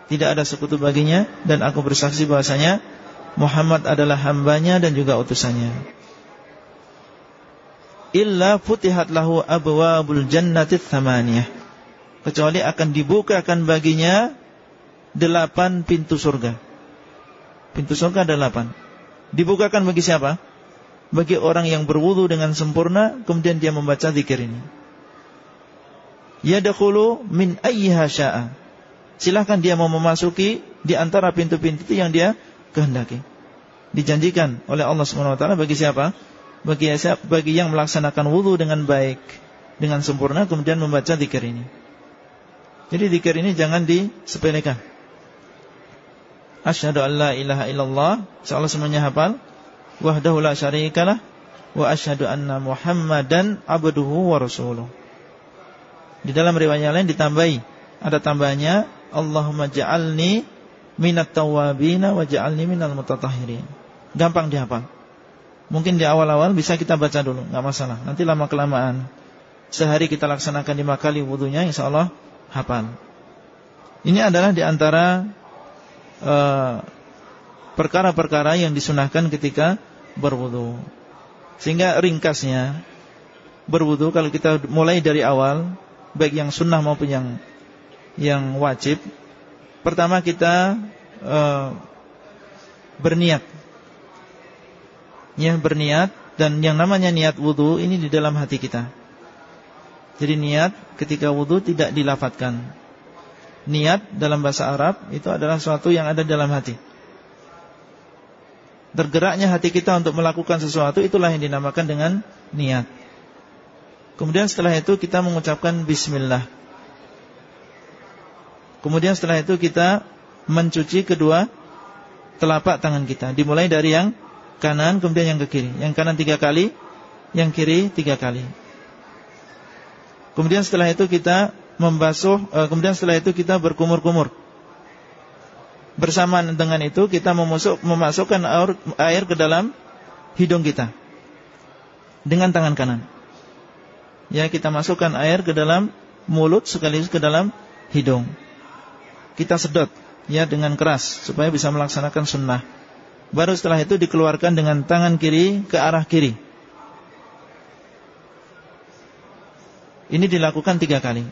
tidak ada sekutu baginya dan aku bersaksi bahwasanya Muhammad adalah hambanya dan juga utusannya. Illa futihat lahu abwabul jannati thamaniyah. Kecuali akan dibukakan baginya delapan pintu surga. Pintu surga ada delapan. Dibukakan bagi siapa? Bagi orang yang berwudu dengan sempurna kemudian dia membaca zikir ini. Yadkhulu min ayyiha syaa silahkan dia mau memasuki di antara pintu-pintu yang dia kehendaki dijanjikan oleh Allah Subhanahu wa taala bagi siapa bagi bagi yang melaksanakan wudhu dengan baik dengan sempurna kemudian membaca zikir ini. Jadi zikir ini jangan disepelekan. Asyhadu an la ilaha illallah, seolah semuanya hafal. Wahdahu la syarikalah wa asyhadu anna Muhammadan abduhu wa rasuluh. Di dalam riwayat lain ditambahi ada tambahannya Allahumma ja'alni minat tawabina wa ja'alni minal mutatahhirin. Gampang dihafal. Mungkin di awal-awal bisa kita baca dulu, nggak masalah. Nanti lama kelamaan sehari kita laksanakan lima kali wudhunya, insya Allah hafal. Ini adalah di antara eh, perkara-perkara uh, yang disunahkan ketika berwudhu. Sehingga ringkasnya berwudhu kalau kita mulai dari awal, baik yang sunnah maupun yang yang wajib, pertama kita uh, berniat yang berniat dan yang namanya niat wudhu ini di dalam hati kita. Jadi niat ketika wudhu tidak dilafatkan. Niat dalam bahasa Arab itu adalah sesuatu yang ada dalam hati. Tergeraknya hati kita untuk melakukan sesuatu itulah yang dinamakan dengan niat. Kemudian setelah itu kita mengucapkan bismillah. Kemudian setelah itu kita mencuci kedua telapak tangan kita. Dimulai dari yang kanan kemudian yang ke kiri. Yang kanan tiga kali, yang kiri tiga kali. Kemudian setelah itu kita membasuh, eh, kemudian setelah itu kita berkumur-kumur. Bersamaan dengan itu kita memasuk, memasukkan air, air ke dalam hidung kita dengan tangan kanan. Ya kita masukkan air ke dalam mulut sekaligus ke dalam hidung. Kita sedot ya dengan keras supaya bisa melaksanakan sunnah. Baru setelah itu dikeluarkan dengan tangan kiri ke arah kiri Ini dilakukan tiga kali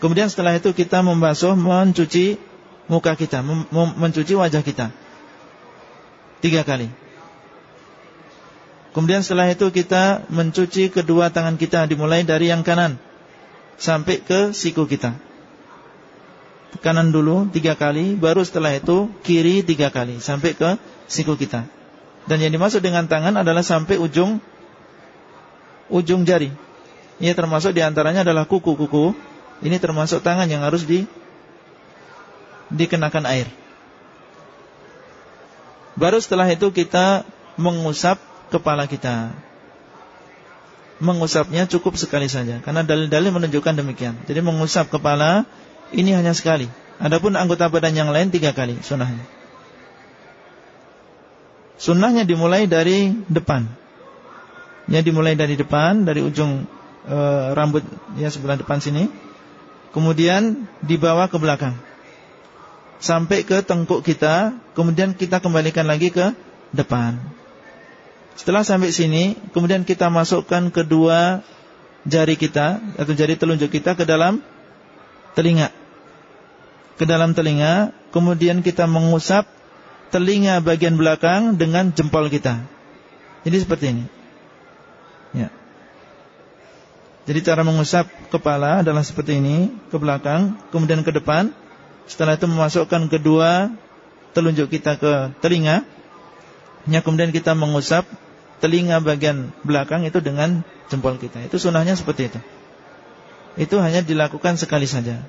Kemudian setelah itu kita membasuh Mencuci muka kita Mencuci wajah kita Tiga kali Kemudian setelah itu kita mencuci kedua tangan kita dimulai dari yang kanan sampai ke siku kita. Kanan dulu tiga kali, baru setelah itu kiri tiga kali sampai ke siku kita. Dan yang dimaksud dengan tangan adalah sampai ujung ujung jari. Ini termasuk di antaranya adalah kuku-kuku. Ini termasuk tangan yang harus di dikenakan air. Baru setelah itu kita mengusap kepala kita. Mengusapnya cukup sekali saja karena dalil-dalil menunjukkan demikian. Jadi mengusap kepala ini hanya sekali. Adapun anggota badan yang lain tiga kali sunnahnya. Sunnahnya dimulai dari depan. Ya dimulai dari depan, dari ujung e, rambut ya sebelah depan sini. Kemudian dibawa ke belakang. Sampai ke tengkuk kita, kemudian kita kembalikan lagi ke depan. Setelah sampai sini, kemudian kita masukkan kedua jari kita atau jari telunjuk kita ke dalam telinga. Ke dalam telinga, kemudian kita mengusap telinga bagian belakang dengan jempol kita. Jadi seperti ini. Ya. Jadi cara mengusap kepala adalah seperti ini, ke belakang, kemudian ke depan. Setelah itu memasukkan kedua telunjuk kita ke telinga. Ya, kemudian kita mengusap telinga bagian belakang itu dengan jempol kita. Itu sunahnya seperti itu. Itu hanya dilakukan sekali saja.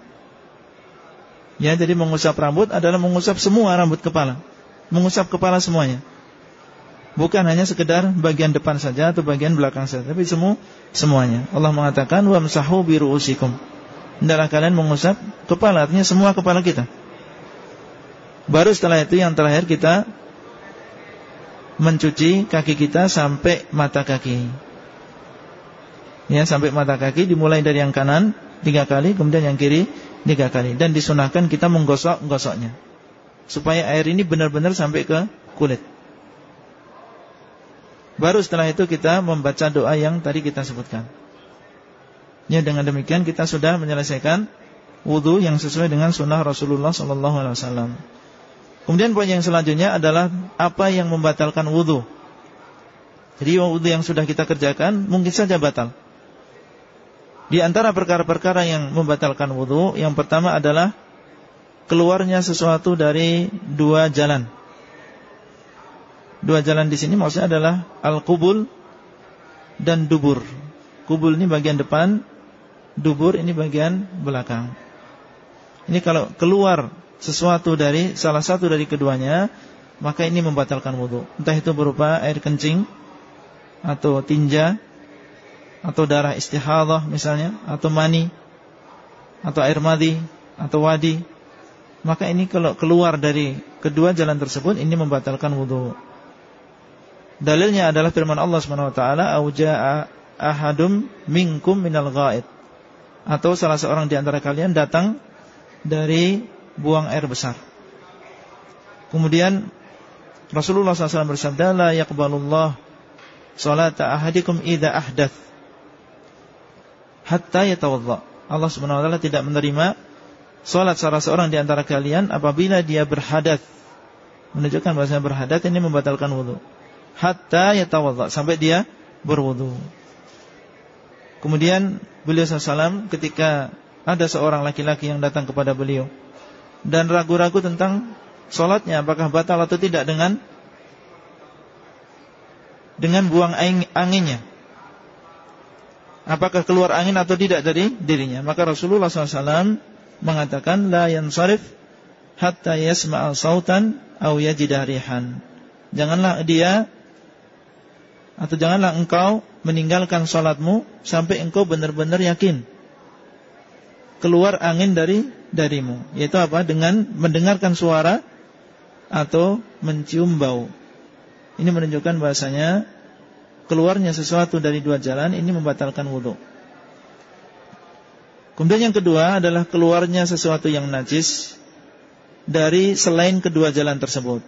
Ya, jadi mengusap rambut adalah mengusap semua rambut kepala. Mengusap kepala semuanya. Bukan hanya sekedar bagian depan saja atau bagian belakang saja, tapi semua semuanya. Allah mengatakan wamsahu bi ru'usikum. Hendaklah kalian mengusap kepala, artinya semua kepala kita. Baru setelah itu yang terakhir kita mencuci kaki kita sampai mata kaki. Ya, sampai mata kaki dimulai dari yang kanan tiga kali, kemudian yang kiri tiga kali. Dan disunahkan kita menggosok-gosoknya. Supaya air ini benar-benar sampai ke kulit. Baru setelah itu kita membaca doa yang tadi kita sebutkan. Ya, dengan demikian kita sudah menyelesaikan wudhu yang sesuai dengan sunnah Rasulullah SAW. Kemudian poin yang selanjutnya adalah apa yang membatalkan wudhu. Jadi wudhu yang sudah kita kerjakan mungkin saja batal. Di antara perkara-perkara yang membatalkan wudhu, yang pertama adalah keluarnya sesuatu dari dua jalan. Dua jalan di sini maksudnya adalah al-kubul dan dubur. Kubul ini bagian depan, dubur ini bagian belakang. Ini kalau keluar sesuatu dari salah satu dari keduanya, maka ini membatalkan wudhu. Entah itu berupa air kencing atau tinja atau darah istihadah misalnya atau mani atau air madi atau wadi. Maka ini kalau keluar dari kedua jalan tersebut ini membatalkan wudhu. Dalilnya adalah firman Allah Subhanahu wa taala, "Auja'a ahadum minkum minal ghaid." Atau salah seorang di antara kalian datang dari buang air besar. Kemudian Rasulullah SAW bersabda, La yakbalullah salata ahadikum idha ahdath hatta yatawadha. Allah SWT tidak menerima salat salah seorang di antara kalian apabila dia berhadat. Menunjukkan bahasanya berhadat ini membatalkan wudhu. Hatta yatawadha sampai dia berwudhu. Kemudian beliau SAW ketika ada seorang laki-laki yang datang kepada beliau dan ragu-ragu tentang sholatnya apakah batal atau tidak dengan dengan buang anginnya. Apakah keluar angin atau tidak dari dirinya? Maka Rasulullah SAW mengatakan la yansarif hatta yasma'a sautan aw yajida. Janganlah dia atau janganlah engkau meninggalkan sholatmu sampai engkau benar-benar yakin keluar angin dari darimu Yaitu apa? Dengan mendengarkan suara Atau mencium bau Ini menunjukkan bahasanya Keluarnya sesuatu dari dua jalan Ini membatalkan wudhu Kemudian yang kedua adalah keluarnya sesuatu yang najis Dari selain kedua jalan tersebut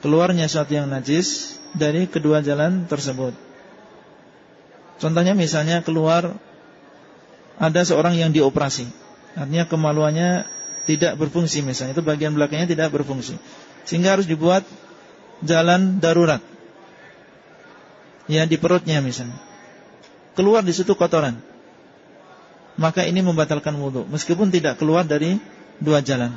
Keluarnya sesuatu yang najis Dari kedua jalan tersebut Contohnya misalnya keluar ada seorang yang dioperasi. Artinya kemaluannya tidak berfungsi misalnya. Itu bagian belakangnya tidak berfungsi. Sehingga harus dibuat jalan darurat. Ya di perutnya misalnya. Keluar di situ kotoran. Maka ini membatalkan wudhu. Meskipun tidak keluar dari dua jalan.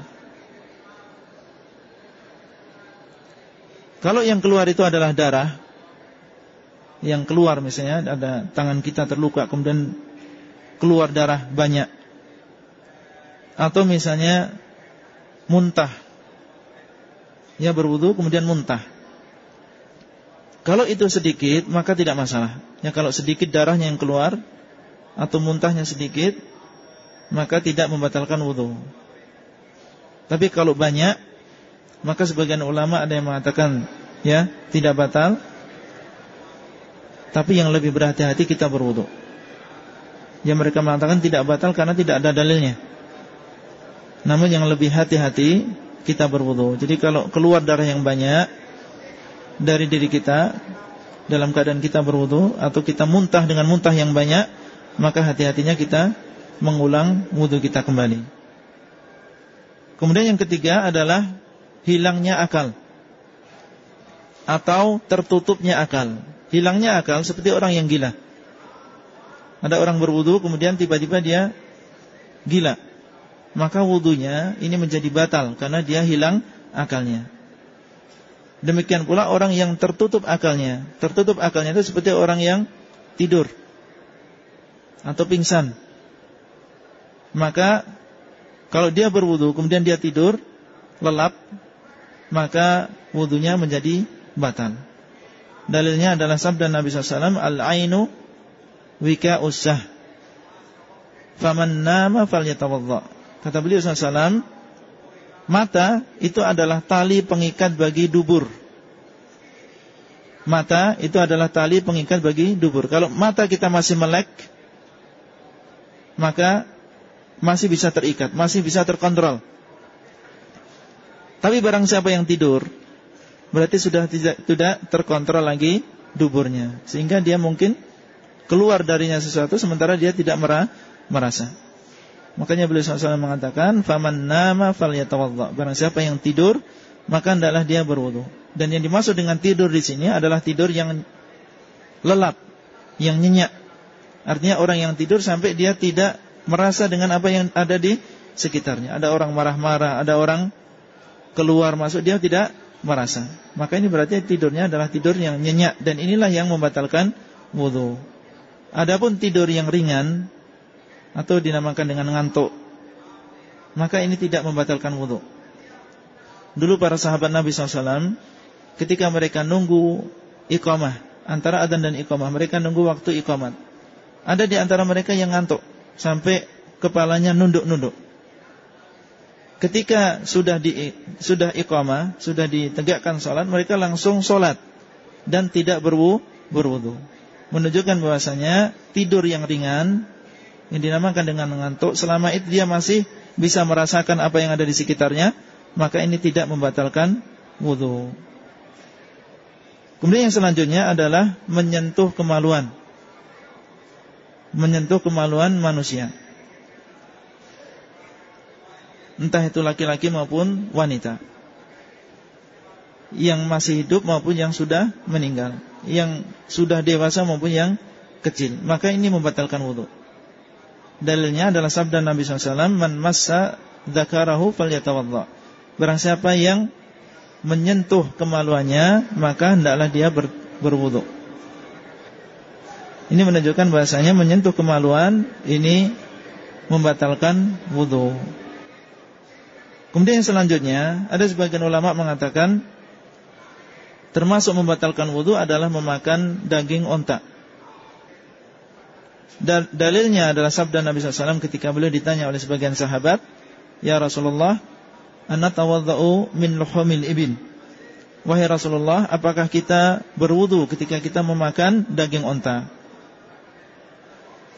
Kalau yang keluar itu adalah darah Yang keluar misalnya Ada tangan kita terluka Kemudian keluar darah banyak Atau misalnya Muntah Ya berwudu kemudian muntah Kalau itu sedikit Maka tidak masalah Ya kalau sedikit darahnya yang keluar Atau muntahnya sedikit Maka tidak membatalkan wudhu Tapi kalau banyak maka sebagian ulama ada yang mengatakan ya tidak batal. Tapi yang lebih berhati-hati kita berwudu. Yang mereka mengatakan tidak batal karena tidak ada dalilnya. Namun yang lebih hati-hati kita berwudu. Jadi kalau keluar darah yang banyak dari diri kita dalam keadaan kita berwudu atau kita muntah dengan muntah yang banyak, maka hati-hatinya kita mengulang wudu kita kembali. Kemudian yang ketiga adalah hilangnya akal atau tertutupnya akal. Hilangnya akal seperti orang yang gila. Ada orang berwudu kemudian tiba-tiba dia gila. Maka wudunya ini menjadi batal karena dia hilang akalnya. Demikian pula orang yang tertutup akalnya. Tertutup akalnya itu seperti orang yang tidur atau pingsan. Maka kalau dia berwudu kemudian dia tidur lelap maka wudunya menjadi batal. Dalilnya adalah sabda Nabi SAW, Al-ainu wika usah. Faman nama falyatawadda. Kata beliau SAW, mata itu adalah tali pengikat bagi dubur. Mata itu adalah tali pengikat bagi dubur. Kalau mata kita masih melek, maka masih bisa terikat, masih bisa terkontrol. Tapi barang siapa yang tidur Berarti sudah tidak, tidak terkontrol lagi duburnya Sehingga dia mungkin keluar darinya sesuatu Sementara dia tidak merasa Makanya beliau SAW mengatakan Faman nama fal yatawadda Barang siapa yang tidur Maka hendaklah dia berwudu. Dan yang dimaksud dengan tidur di sini adalah tidur yang lelap Yang nyenyak. Artinya orang yang tidur sampai dia tidak merasa dengan apa yang ada di sekitarnya. Ada orang marah-marah Ada orang keluar masuk dia tidak merasa. Maka ini berarti tidurnya adalah tidur yang nyenyak. Dan inilah yang membatalkan wudhu. Adapun tidur yang ringan atau dinamakan dengan ngantuk, maka ini tidak membatalkan wudhu. Dulu para sahabat Nabi SAW ketika mereka nunggu iqamah antara adzan dan iqamah, mereka nunggu waktu iqamah. Ada di antara mereka yang ngantuk sampai kepalanya nunduk-nunduk. Ketika sudah di sudah iqamah, sudah ditegakkan salat, mereka langsung salat dan tidak berwu, berwudu. Menunjukkan bahwasanya tidur yang ringan yang dinamakan dengan mengantuk selama itu dia masih bisa merasakan apa yang ada di sekitarnya, maka ini tidak membatalkan wudu. Kemudian yang selanjutnya adalah menyentuh kemaluan. Menyentuh kemaluan manusia. Entah itu laki-laki maupun wanita. Yang masih hidup maupun yang sudah meninggal. Yang sudah dewasa maupun yang kecil. Maka ini membatalkan wudhu dalilnya adalah sabda Nabi SAW man massa dzakarahu falyatawadda. Barang siapa yang menyentuh kemaluannya maka hendaklah dia ber, berwudhu. Ini menunjukkan bahasanya menyentuh kemaluan ini membatalkan wudhu. Kemudian yang selanjutnya ada sebagian ulama mengatakan termasuk membatalkan wudhu adalah memakan daging onta. dalilnya adalah sabda Nabi SAW ketika beliau ditanya oleh sebagian sahabat, Ya Rasulullah, Anna min luhumil ibin. Wahai Rasulullah, apakah kita berwudu ketika kita memakan daging onta?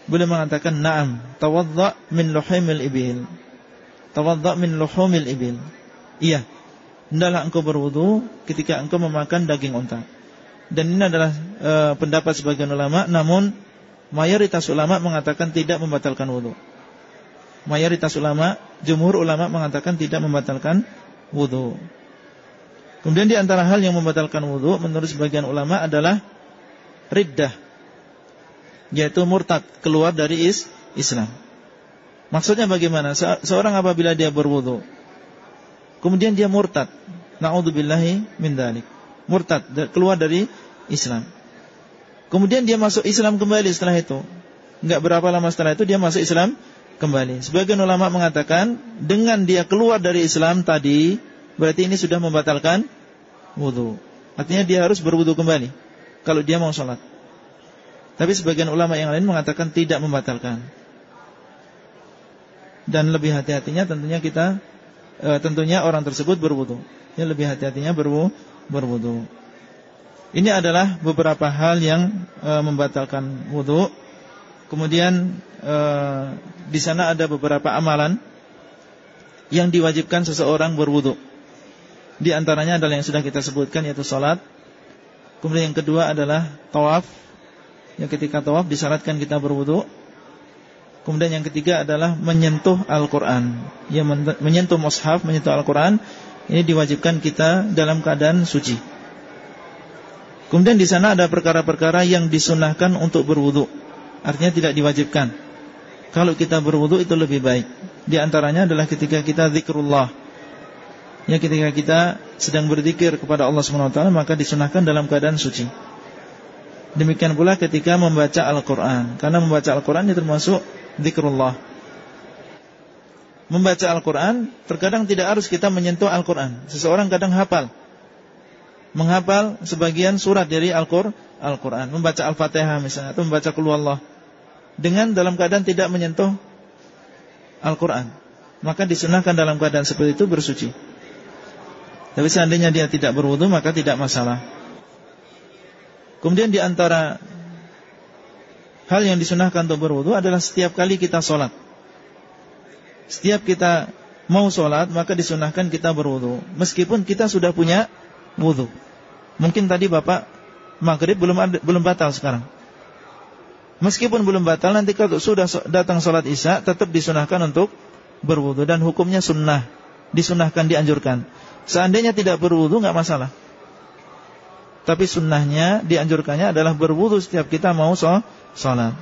Beliau mengatakan, Naam, tawadda' min luhumil ibin tawadda min luhumil ibil. Iya. Hendaklah engkau berwudu ketika engkau memakan daging unta. Dan ini adalah e, pendapat sebagian ulama namun mayoritas ulama mengatakan tidak membatalkan wudu. Mayoritas ulama, jumhur ulama mengatakan tidak membatalkan wudu. Kemudian di antara hal yang membatalkan wudhu menurut sebagian ulama adalah riddah, yaitu murtad keluar dari is Islam. Maksudnya bagaimana? Se seorang apabila dia berwudhu, kemudian dia murtad, naudzubillahi min dalik, murtad keluar dari Islam. Kemudian dia masuk Islam kembali setelah itu. Enggak berapa lama setelah itu dia masuk Islam kembali. Sebagian ulama mengatakan dengan dia keluar dari Islam tadi berarti ini sudah membatalkan wudhu. Artinya dia harus berwudhu kembali kalau dia mau sholat. Tapi sebagian ulama yang lain mengatakan tidak membatalkan. Dan lebih hati-hatinya tentunya kita e, tentunya orang tersebut berwudhu. Ya lebih hati-hatinya berwu, berwudhu. Ini adalah beberapa hal yang e, membatalkan wudhu. Kemudian e, di sana ada beberapa amalan yang diwajibkan seseorang berwudhu. Di antaranya adalah yang sudah kita sebutkan yaitu salat. Kemudian yang kedua adalah tawaf. Yang ketika tawaf disyaratkan kita berwudu. Kemudian yang ketiga adalah menyentuh Al-Qur'an. Yang menyentuh mushaf, menyentuh Al-Qur'an ini diwajibkan kita dalam keadaan suci. Kemudian di sana ada perkara-perkara yang disunahkan untuk berwudu. Artinya tidak diwajibkan. Kalau kita berwudu itu lebih baik. Di antaranya adalah ketika kita zikrullah Ya ketika kita sedang berzikir kepada Allah SWT Maka disunahkan dalam keadaan suci Demikian pula ketika membaca Al-Quran Karena membaca Al-Quran itu termasuk zikrullah Membaca Al-Quran Terkadang tidak harus kita menyentuh Al-Quran Seseorang kadang hafal Menghafal sebagian surat dari Al-Quran Membaca Al-Fatihah misalnya Atau membaca Allah Dengan dalam keadaan tidak menyentuh Al-Quran Maka disunahkan dalam keadaan seperti itu bersuci tapi seandainya dia tidak berwudu maka tidak masalah. Kemudian di antara hal yang disunahkan untuk berwudu adalah setiap kali kita sholat. Setiap kita mau sholat maka disunahkan kita berwudu. Meskipun kita sudah punya wudu. Mungkin tadi bapak maghrib belum ada, belum batal sekarang. Meskipun belum batal nanti kalau sudah datang sholat isya tetap disunahkan untuk berwudu dan hukumnya sunnah disunahkan dianjurkan. Seandainya tidak berwudu nggak masalah. Tapi sunnahnya dianjurkannya adalah berwudu setiap kita mau sholat.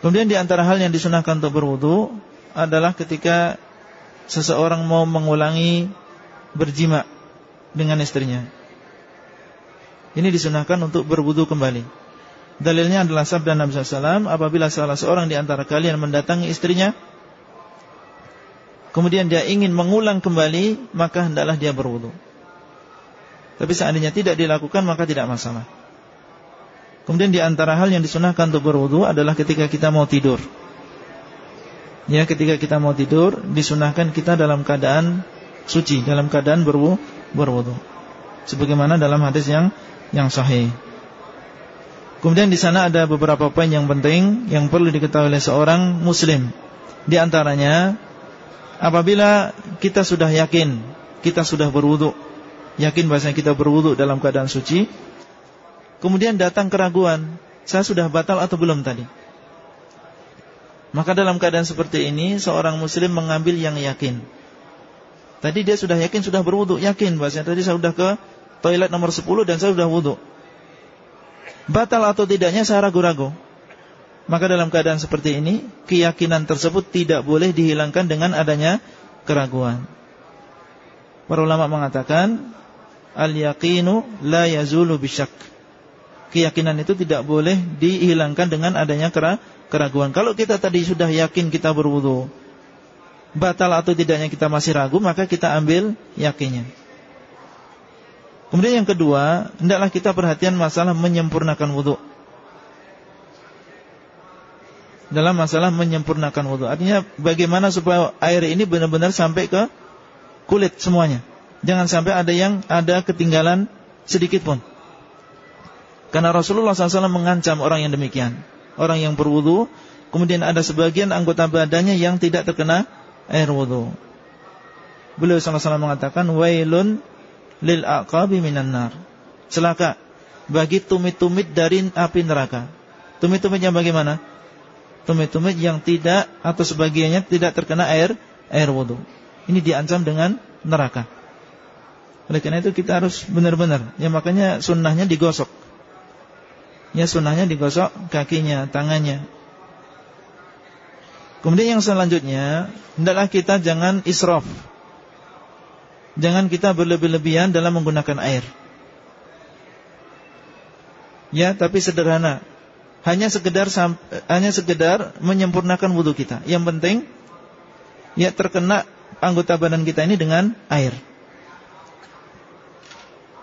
Kemudian di antara hal yang disunahkan untuk berwudu adalah ketika seseorang mau mengulangi berjima dengan istrinya. Ini disunahkan untuk berwudu kembali. Dalilnya adalah sabda Nabi SAW, apabila salah seorang di antara kalian mendatangi istrinya, kemudian dia ingin mengulang kembali, maka hendaklah dia berwudu. Tapi seandainya tidak dilakukan, maka tidak masalah. Kemudian di antara hal yang disunahkan untuk berwudu adalah ketika kita mau tidur. Ya, ketika kita mau tidur, disunahkan kita dalam keadaan suci, dalam keadaan berwudu. Sebagaimana dalam hadis yang yang sahih. Kemudian di sana ada beberapa poin yang penting yang perlu diketahui oleh seorang muslim. Di antaranya Apabila kita sudah yakin Kita sudah berwudhu Yakin bahasanya kita berwudhu dalam keadaan suci Kemudian datang keraguan Saya sudah batal atau belum tadi Maka dalam keadaan seperti ini Seorang muslim mengambil yang yakin Tadi dia sudah yakin sudah berwudhu Yakin bahasanya tadi saya sudah ke toilet nomor 10 Dan saya sudah wudhu Batal atau tidaknya saya ragu-ragu. Maka dalam keadaan seperti ini Keyakinan tersebut tidak boleh dihilangkan dengan adanya keraguan. Para ulama mengatakan Al-yaqinu la yazulu bisyak. Keyakinan itu tidak boleh dihilangkan dengan adanya keraguan. Kalau kita tadi sudah yakin kita berwudu Batal atau tidaknya kita masih ragu Maka kita ambil yakinnya Kemudian yang kedua Hendaklah kita perhatian masalah menyempurnakan wudhu dalam masalah menyempurnakan wudhu. Artinya bagaimana supaya air ini benar-benar sampai ke kulit semuanya. Jangan sampai ada yang ada ketinggalan sedikit pun. Karena Rasulullah SAW mengancam orang yang demikian. Orang yang berwudhu, kemudian ada sebagian anggota badannya yang tidak terkena air wudhu. Beliau SAW mengatakan, Wailun lil aqabi minan nar. Celaka bagi tumit-tumit dari api neraka. Tumit-tumit yang bagaimana? tumit-tumit yang tidak atau sebagiannya tidak terkena air air wudhu. Ini diancam dengan neraka. Oleh karena itu kita harus benar-benar. Ya makanya sunnahnya digosok. Ya sunnahnya digosok kakinya, tangannya. Kemudian yang selanjutnya, hendaklah kita jangan israf. Jangan kita berlebih-lebihan dalam menggunakan air. Ya, tapi sederhana. Hanya sekedar hanya sekedar menyempurnakan wudhu kita. Yang penting ya terkena anggota badan kita ini dengan air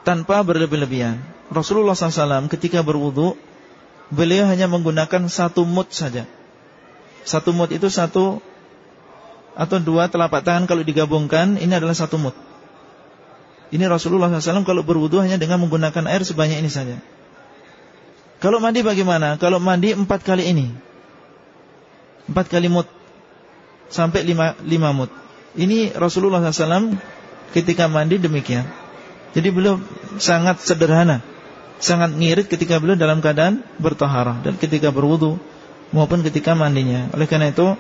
tanpa berlebih-lebihan. Rasulullah SAW ketika berwudu, beliau hanya menggunakan satu mut saja. Satu mut itu satu atau dua telapak tangan kalau digabungkan, ini adalah satu mut. Ini Rasulullah SAW kalau berwudu hanya dengan menggunakan air sebanyak ini saja. Kalau mandi bagaimana? Kalau mandi empat kali ini. Empat kali mut. Sampai lima, lima mut. Ini Rasulullah SAW ketika mandi demikian. Jadi beliau sangat sederhana, sangat ngirit ketika beliau dalam keadaan bertaharah dan ketika berwudu maupun ketika mandinya. Oleh karena itu,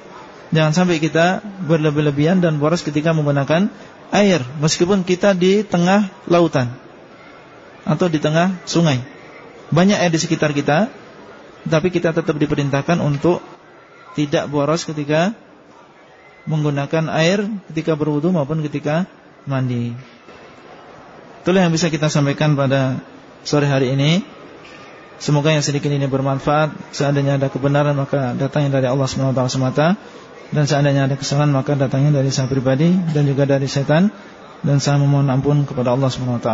jangan sampai kita berlebih-lebihan dan boros ketika menggunakan air meskipun kita di tengah lautan atau di tengah sungai. Banyak air di sekitar kita, tapi kita tetap diperintahkan untuk tidak boros ketika menggunakan air ketika berwudu maupun ketika mandi. Itulah yang bisa kita sampaikan pada sore hari ini. Semoga yang sedikit ini bermanfaat. Seandainya ada kebenaran maka datangnya dari Allah SWT semata. Dan seandainya ada kesalahan maka datangnya dari saya pribadi dan juga dari setan. Dan saya memohon ampun kepada Allah SWT.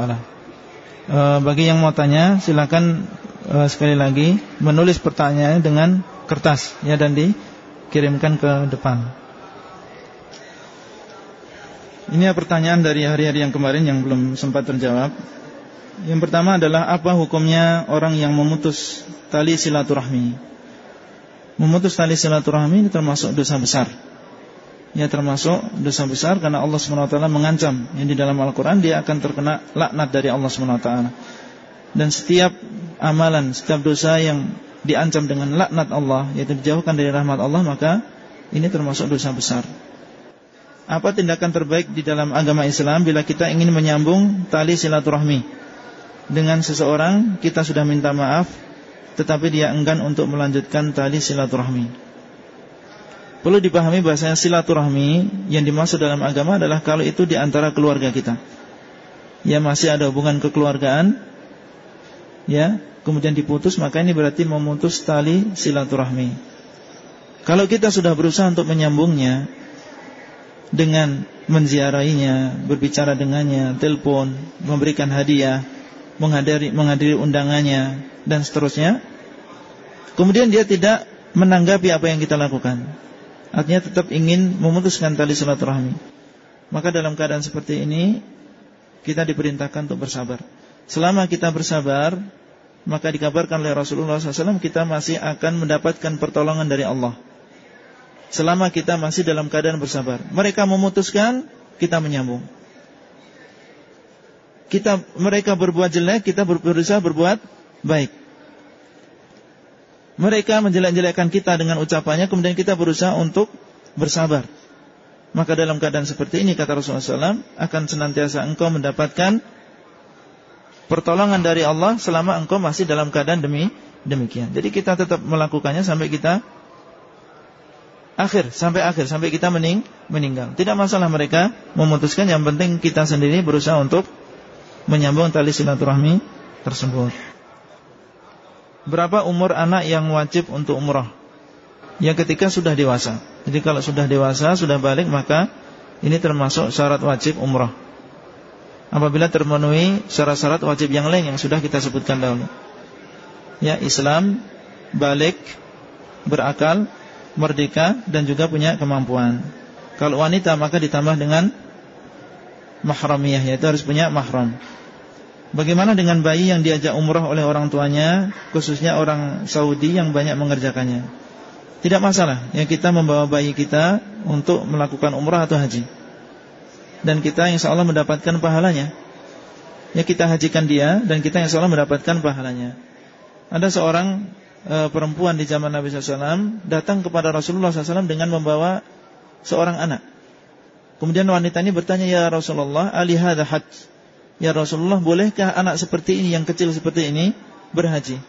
E, bagi yang mau tanya silakan e, sekali lagi menulis pertanyaannya dengan kertas ya dan dikirimkan ke depan. Ini pertanyaan dari hari-hari yang kemarin yang belum sempat terjawab. Yang pertama adalah apa hukumnya orang yang memutus tali silaturahmi? Memutus tali silaturahmi ini termasuk dosa besar. Ya termasuk dosa besar karena Allah SWT mengancam yang di dalam Al-Quran dia akan terkena laknat dari Allah SWT. Dan setiap amalan, setiap dosa yang diancam dengan laknat Allah yaitu dijauhkan dari rahmat Allah maka ini termasuk dosa besar apa tindakan terbaik di dalam agama Islam bila kita ingin menyambung tali silaturahmi dengan seseorang kita sudah minta maaf tetapi dia enggan untuk melanjutkan tali silaturahmi. Perlu dipahami bahasanya silaturahmi yang dimaksud dalam agama adalah kalau itu di antara keluarga kita. Ya masih ada hubungan kekeluargaan ya, kemudian diputus maka ini berarti memutus tali silaturahmi. Kalau kita sudah berusaha untuk menyambungnya dengan menziarahinya, berbicara dengannya, telepon, memberikan hadiah, menghadiri menghadiri undangannya dan seterusnya. Kemudian dia tidak menanggapi apa yang kita lakukan. Artinya tetap ingin memutuskan tali silaturahmi. Maka dalam keadaan seperti ini kita diperintahkan untuk bersabar. Selama kita bersabar, maka dikabarkan oleh Rasulullah SAW kita masih akan mendapatkan pertolongan dari Allah selama kita masih dalam keadaan bersabar. Mereka memutuskan, kita menyambung. Kita mereka berbuat jelek, kita berusaha berbuat baik. Mereka menjelek-jelekkan kita dengan ucapannya, kemudian kita berusaha untuk bersabar. Maka dalam keadaan seperti ini kata Rasulullah SAW akan senantiasa engkau mendapatkan pertolongan dari Allah selama engkau masih dalam keadaan demi demikian. Jadi kita tetap melakukannya sampai kita akhir sampai akhir sampai kita mening meninggal. Tidak masalah mereka memutuskan yang penting kita sendiri berusaha untuk menyambung tali silaturahmi tersebut. Berapa umur anak yang wajib untuk umrah? Ya ketika sudah dewasa. Jadi kalau sudah dewasa, sudah balik maka ini termasuk syarat wajib umrah. Apabila termenuhi syarat-syarat wajib yang lain yang sudah kita sebutkan dahulu. Ya Islam, balik, berakal, merdeka dan juga punya kemampuan. Kalau wanita maka ditambah dengan mahramiyah yaitu harus punya mahram. Bagaimana dengan bayi yang diajak umrah oleh orang tuanya, khususnya orang Saudi yang banyak mengerjakannya? Tidak masalah, yang kita membawa bayi kita untuk melakukan umrah atau haji. Dan kita insya Allah mendapatkan pahalanya. Ya kita hajikan dia dan kita insya Allah mendapatkan pahalanya. Ada seorang e, perempuan di zaman Nabi SAW datang kepada Rasulullah SAW dengan membawa seorang anak. Kemudian wanita ini bertanya, Ya Rasulullah, alihada hajj. Ya Rasulullah bolehkah anak seperti ini Yang kecil seperti ini berhaji?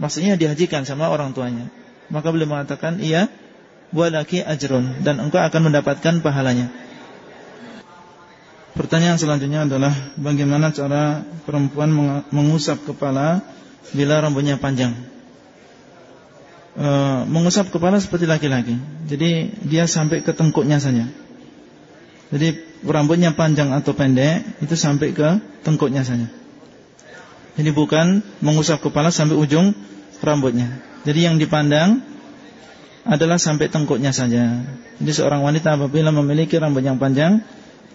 Maksudnya dihajikan sama orang tuanya. Maka beliau mengatakan Iya Walaki ajrun. Dan engkau akan mendapatkan pahalanya. Pertanyaan selanjutnya adalah Bagaimana cara perempuan mengusap kepala Bila rambutnya panjang? E, Mengusap kepala seperti laki-laki. Jadi dia sampai ke tengkuknya saja jadi rambutnya panjang atau pendek itu sampai ke tengkuknya saja. Jadi bukan mengusap kepala sampai ujung rambutnya. Jadi yang dipandang adalah sampai tengkuknya saja. Jadi seorang wanita apabila memiliki rambut yang panjang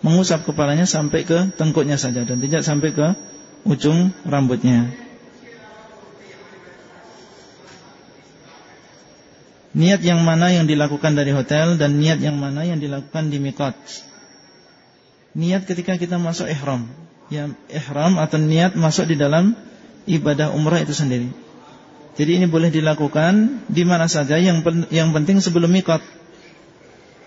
mengusap kepalanya sampai ke tengkuknya saja dan tidak sampai ke ujung rambutnya. Niat yang mana yang dilakukan dari hotel dan niat yang mana yang dilakukan di mikot niat ketika kita masuk ihram. Ya, ihram atau niat masuk di dalam ibadah umrah itu sendiri. Jadi ini boleh dilakukan di mana saja yang yang penting sebelum mikot.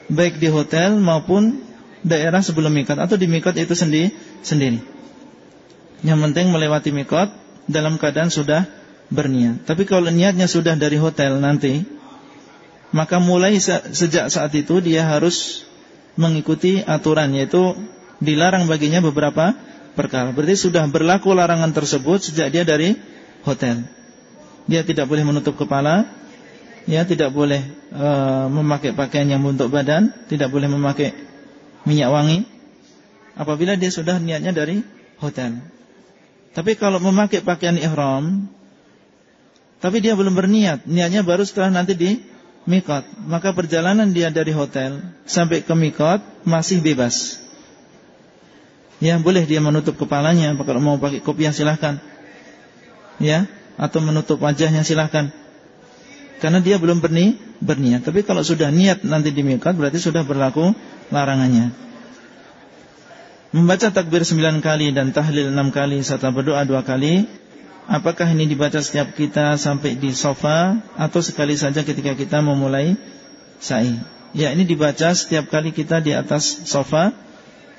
Baik di hotel maupun daerah sebelum mikot atau di mikot itu sendiri sendiri. Yang penting melewati mikot dalam keadaan sudah berniat. Tapi kalau niatnya sudah dari hotel nanti, maka mulai sejak saat itu dia harus mengikuti aturan yaitu dilarang baginya beberapa perkara. Berarti sudah berlaku larangan tersebut sejak dia dari hotel. Dia tidak boleh menutup kepala, ya tidak boleh e, memakai pakaian yang untuk badan, tidak boleh memakai minyak wangi. Apabila dia sudah niatnya dari hotel. Tapi kalau memakai pakaian ihram, tapi dia belum berniat, niatnya baru setelah nanti di mikot, maka perjalanan dia dari hotel sampai ke mikot masih bebas. Ya boleh dia menutup kepalanya. Kalau mau pakai kopiah silahkan. Ya Atau menutup wajahnya silahkan. Karena dia belum berni, berniat. Tapi kalau sudah niat nanti di mikat Berarti sudah berlaku larangannya. Membaca takbir sembilan kali Dan tahlil enam kali Serta berdoa dua kali Apakah ini dibaca setiap kita sampai di sofa Atau sekali saja ketika kita memulai sa'i? Ya ini dibaca setiap kali kita di atas sofa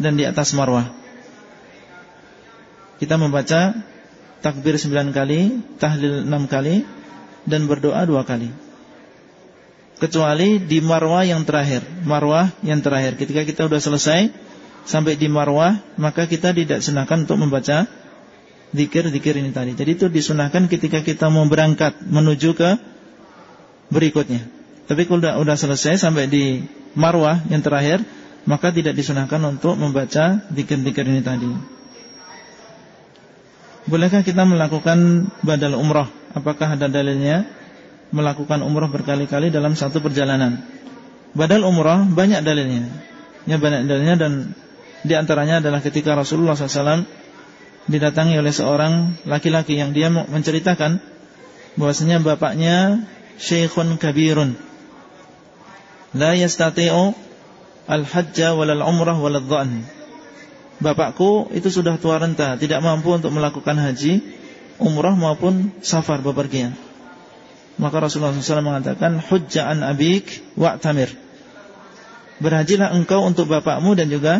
Dan di atas marwah kita membaca takbir sembilan kali, tahlil enam kali, dan berdoa dua kali. Kecuali di marwah yang terakhir, marwah yang terakhir. Ketika kita sudah selesai sampai di marwah, maka kita tidak senangkan untuk membaca zikir-zikir ini tadi. Jadi itu disunahkan ketika kita mau berangkat menuju ke berikutnya. Tapi kalau sudah, sudah selesai sampai di marwah yang terakhir, maka tidak disunahkan untuk membaca zikir-zikir ini tadi. Bolehkah kita melakukan badal umrah? Apakah ada dalilnya? Melakukan umrah berkali-kali dalam satu perjalanan Badal umrah banyak dalilnya Ya banyak dalilnya dan Di antaranya adalah ketika Rasulullah SAW Didatangi oleh seorang laki-laki yang dia menceritakan bahwasanya bapaknya Syekhun Kabirun La yastati'u Al-hajja walal umrah walal dha'n Bapakku itu sudah tua renta Tidak mampu untuk melakukan haji Umrah maupun safar bepergian. Maka Rasulullah SAW mengatakan Hujja'an abik wa'tamir. Berhajilah engkau untuk bapakmu dan juga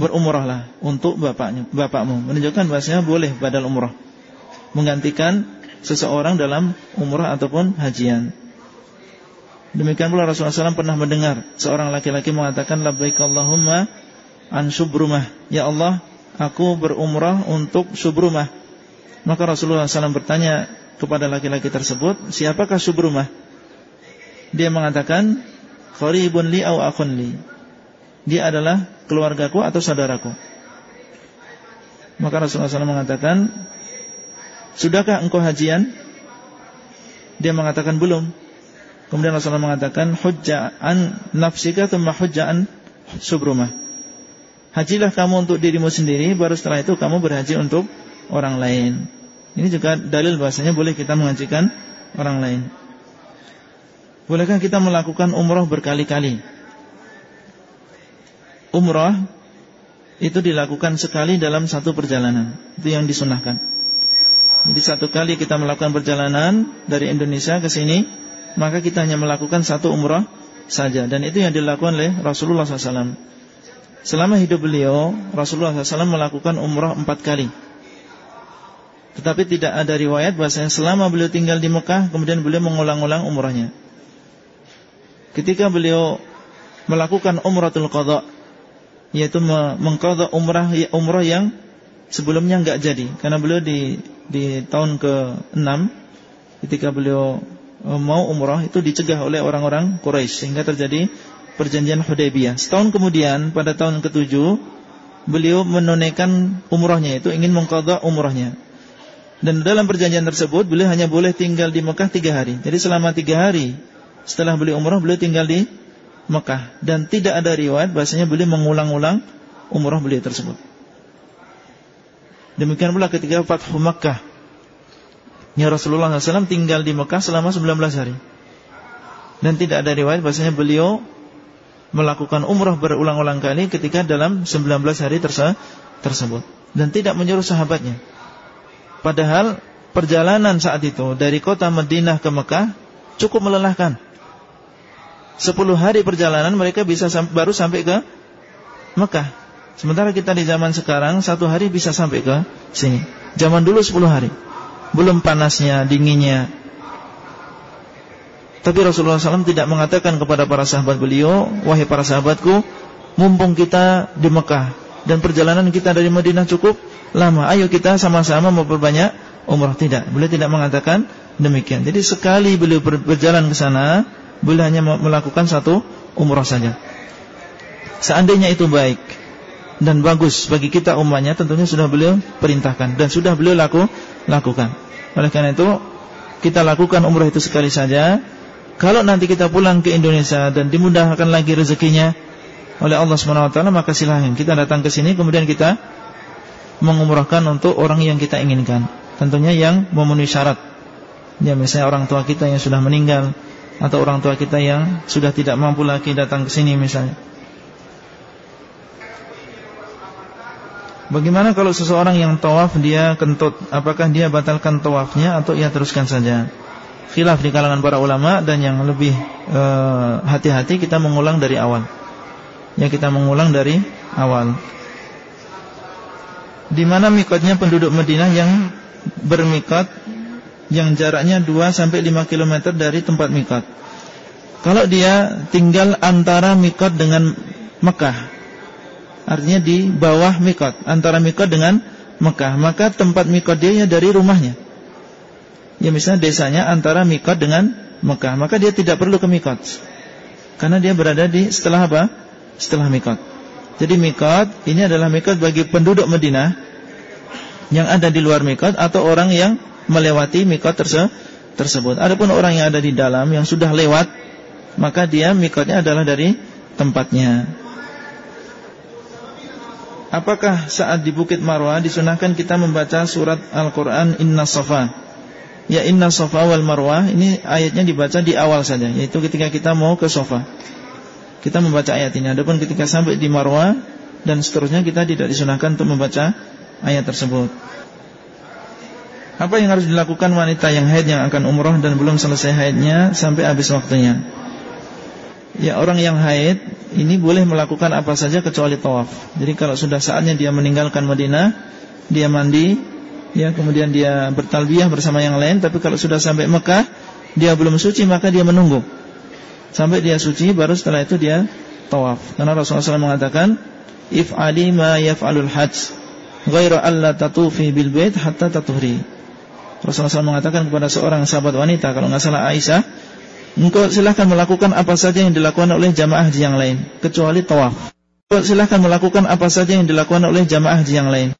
Berumrahlah untuk bapaknya, bapakmu. Menunjukkan bahasanya boleh badal umrah. Menggantikan seseorang dalam umrah ataupun hajian. Demikian pula Rasulullah SAW pernah mendengar Seorang laki-laki mengatakan Labbaik Allahumma an subrumah. Ya Allah aku berumrah untuk subrumah. Maka Rasulullah SAW bertanya kepada laki-laki tersebut Siapakah subrumah? Dia mengatakan Qaribun li au akun li. Dia adalah keluargaku atau saudaraku. Maka Rasulullah SAW mengatakan Sudahkah engkau hajian? Dia mengatakan belum. Kemudian Rasulullah mengatakan Hujja'an nafsika Tumma hujja'an subrumah Hajilah kamu untuk dirimu sendiri Baru setelah itu kamu berhaji untuk orang lain. Ini juga dalil bahasanya Boleh kita mengajikan orang lain. Bolehkah kita melakukan umrah berkali-kali? Umrah Itu dilakukan sekali dalam satu perjalanan. Itu yang disunahkan. Jadi satu kali kita melakukan perjalanan Dari Indonesia ke sini Maka kita hanya melakukan satu umrah saja. Dan itu yang dilakukan oleh Rasulullah SAW selama hidup beliau Rasulullah SAW melakukan umrah empat kali. Tetapi tidak ada riwayat bahasanya selama beliau tinggal di Mekah kemudian beliau mengulang-ulang umrahnya. Ketika beliau melakukan umratul qadha yaitu mengqadha umrah umrah yang sebelumnya enggak jadi karena beliau di di tahun ke-6 ketika beliau e, mau umrah itu dicegah oleh orang-orang Quraisy sehingga terjadi perjanjian Hudaybiyah. Setahun kemudian pada tahun ke-7 beliau menunaikan umrahnya itu ingin mengqadha umrahnya. Dan dalam perjanjian tersebut beliau hanya boleh tinggal di Mekah tiga hari. Jadi selama tiga hari setelah beliau umrah beliau tinggal di Mekah dan tidak ada riwayat bahasanya beliau mengulang-ulang umrah beliau tersebut. Demikian pula ketika Fathu Makkah. Ya Rasulullah SAW tinggal di Mekah selama 19 hari. Dan tidak ada riwayat bahasanya beliau melakukan umrah berulang-ulang kali ketika dalam 19 hari terse tersebut. Dan tidak menyuruh sahabatnya. Padahal perjalanan saat itu dari kota Madinah ke Mekah cukup melelahkan. 10 hari perjalanan mereka bisa baru sampai ke Mekah. Sementara kita di zaman sekarang satu hari bisa sampai ke sini. Zaman dulu 10 hari. Belum panasnya, dinginnya. Tapi Rasulullah SAW tidak mengatakan kepada para sahabat beliau, wahai para sahabatku, mumpung kita di Mekah dan perjalanan kita dari Madinah cukup lama, ayo kita sama-sama memperbanyak umrah. Tidak, beliau tidak mengatakan demikian. Jadi sekali beliau berjalan ke sana, beliau hanya melakukan satu umrah saja. Seandainya itu baik, dan bagus bagi kita umatnya tentunya sudah beliau perintahkan dan sudah beliau laku, lakukan. Oleh karena itu kita lakukan umrah itu sekali saja. Kalau nanti kita pulang ke Indonesia dan dimudahkan lagi rezekinya oleh Allah taala maka silahkan kita datang ke sini kemudian kita mengumrahkan untuk orang yang kita inginkan. Tentunya yang memenuhi syarat. Ya misalnya orang tua kita yang sudah meninggal atau orang tua kita yang sudah tidak mampu lagi datang ke sini misalnya. Bagaimana kalau seseorang yang tawaf dia kentut Apakah dia batalkan tawafnya Atau ia teruskan saja Khilaf di kalangan para ulama Dan yang lebih eh, hati-hati uh, Kita mengulang dari awal. Ya kita mengulang dari awal. Di mana mikotnya penduduk Madinah Yang bermikot Yang jaraknya 2-5 km dari tempat mikot Kalau dia tinggal antara mikot dengan Mekah Artinya di bawah mikot Antara mikot dengan Mekah Maka tempat mikot dia dari rumahnya Ya misalnya desanya antara mikot dengan Mekah. Maka dia tidak perlu ke mikot Karena dia berada di setelah apa? Setelah mikot Jadi mikot ini adalah mikot bagi penduduk Madinah Yang ada di luar mikot Atau orang yang melewati mikot terse tersebut. Adapun orang yang ada di dalam Yang sudah lewat Maka dia mikotnya adalah dari tempatnya. Apakah saat di Bukit Marwah disunahkan kita membaca surat Al-Quran Inna Safa Ya Inna Safa wal Marwah Ini ayatnya dibaca di awal saja Yaitu ketika kita mau ke Safa Kita membaca ayat ini. Adapun ketika sampai di Marwah Dan seterusnya kita tidak disunahkan untuk membaca ayat tersebut. Apa yang harus dilakukan wanita yang haid yang akan umroh Dan belum selesai haidnya sampai habis waktunya? Ya orang yang haid ini boleh melakukan apa saja kecuali tawaf. Jadi kalau sudah saatnya dia meninggalkan Madinah, dia mandi, ya kemudian dia bertalbiyah bersama yang lain. Tapi kalau sudah sampai Mekah, dia belum suci maka dia menunggu sampai dia suci, baru setelah itu dia tawaf. Karena Rasulullah SAW mengatakan, if ali ma yaf'alul hajj, ghaira alla tatufi bil bait hatta tatuhri. Rasulullah SAW mengatakan kepada seorang sahabat wanita, kalau nggak salah Aisyah, Engkau silahkan melakukan apa saja yang dilakukan oleh jamaah haji yang lain Kecuali tawaf Engkau silahkan melakukan apa saja yang dilakukan oleh jamaah haji yang lain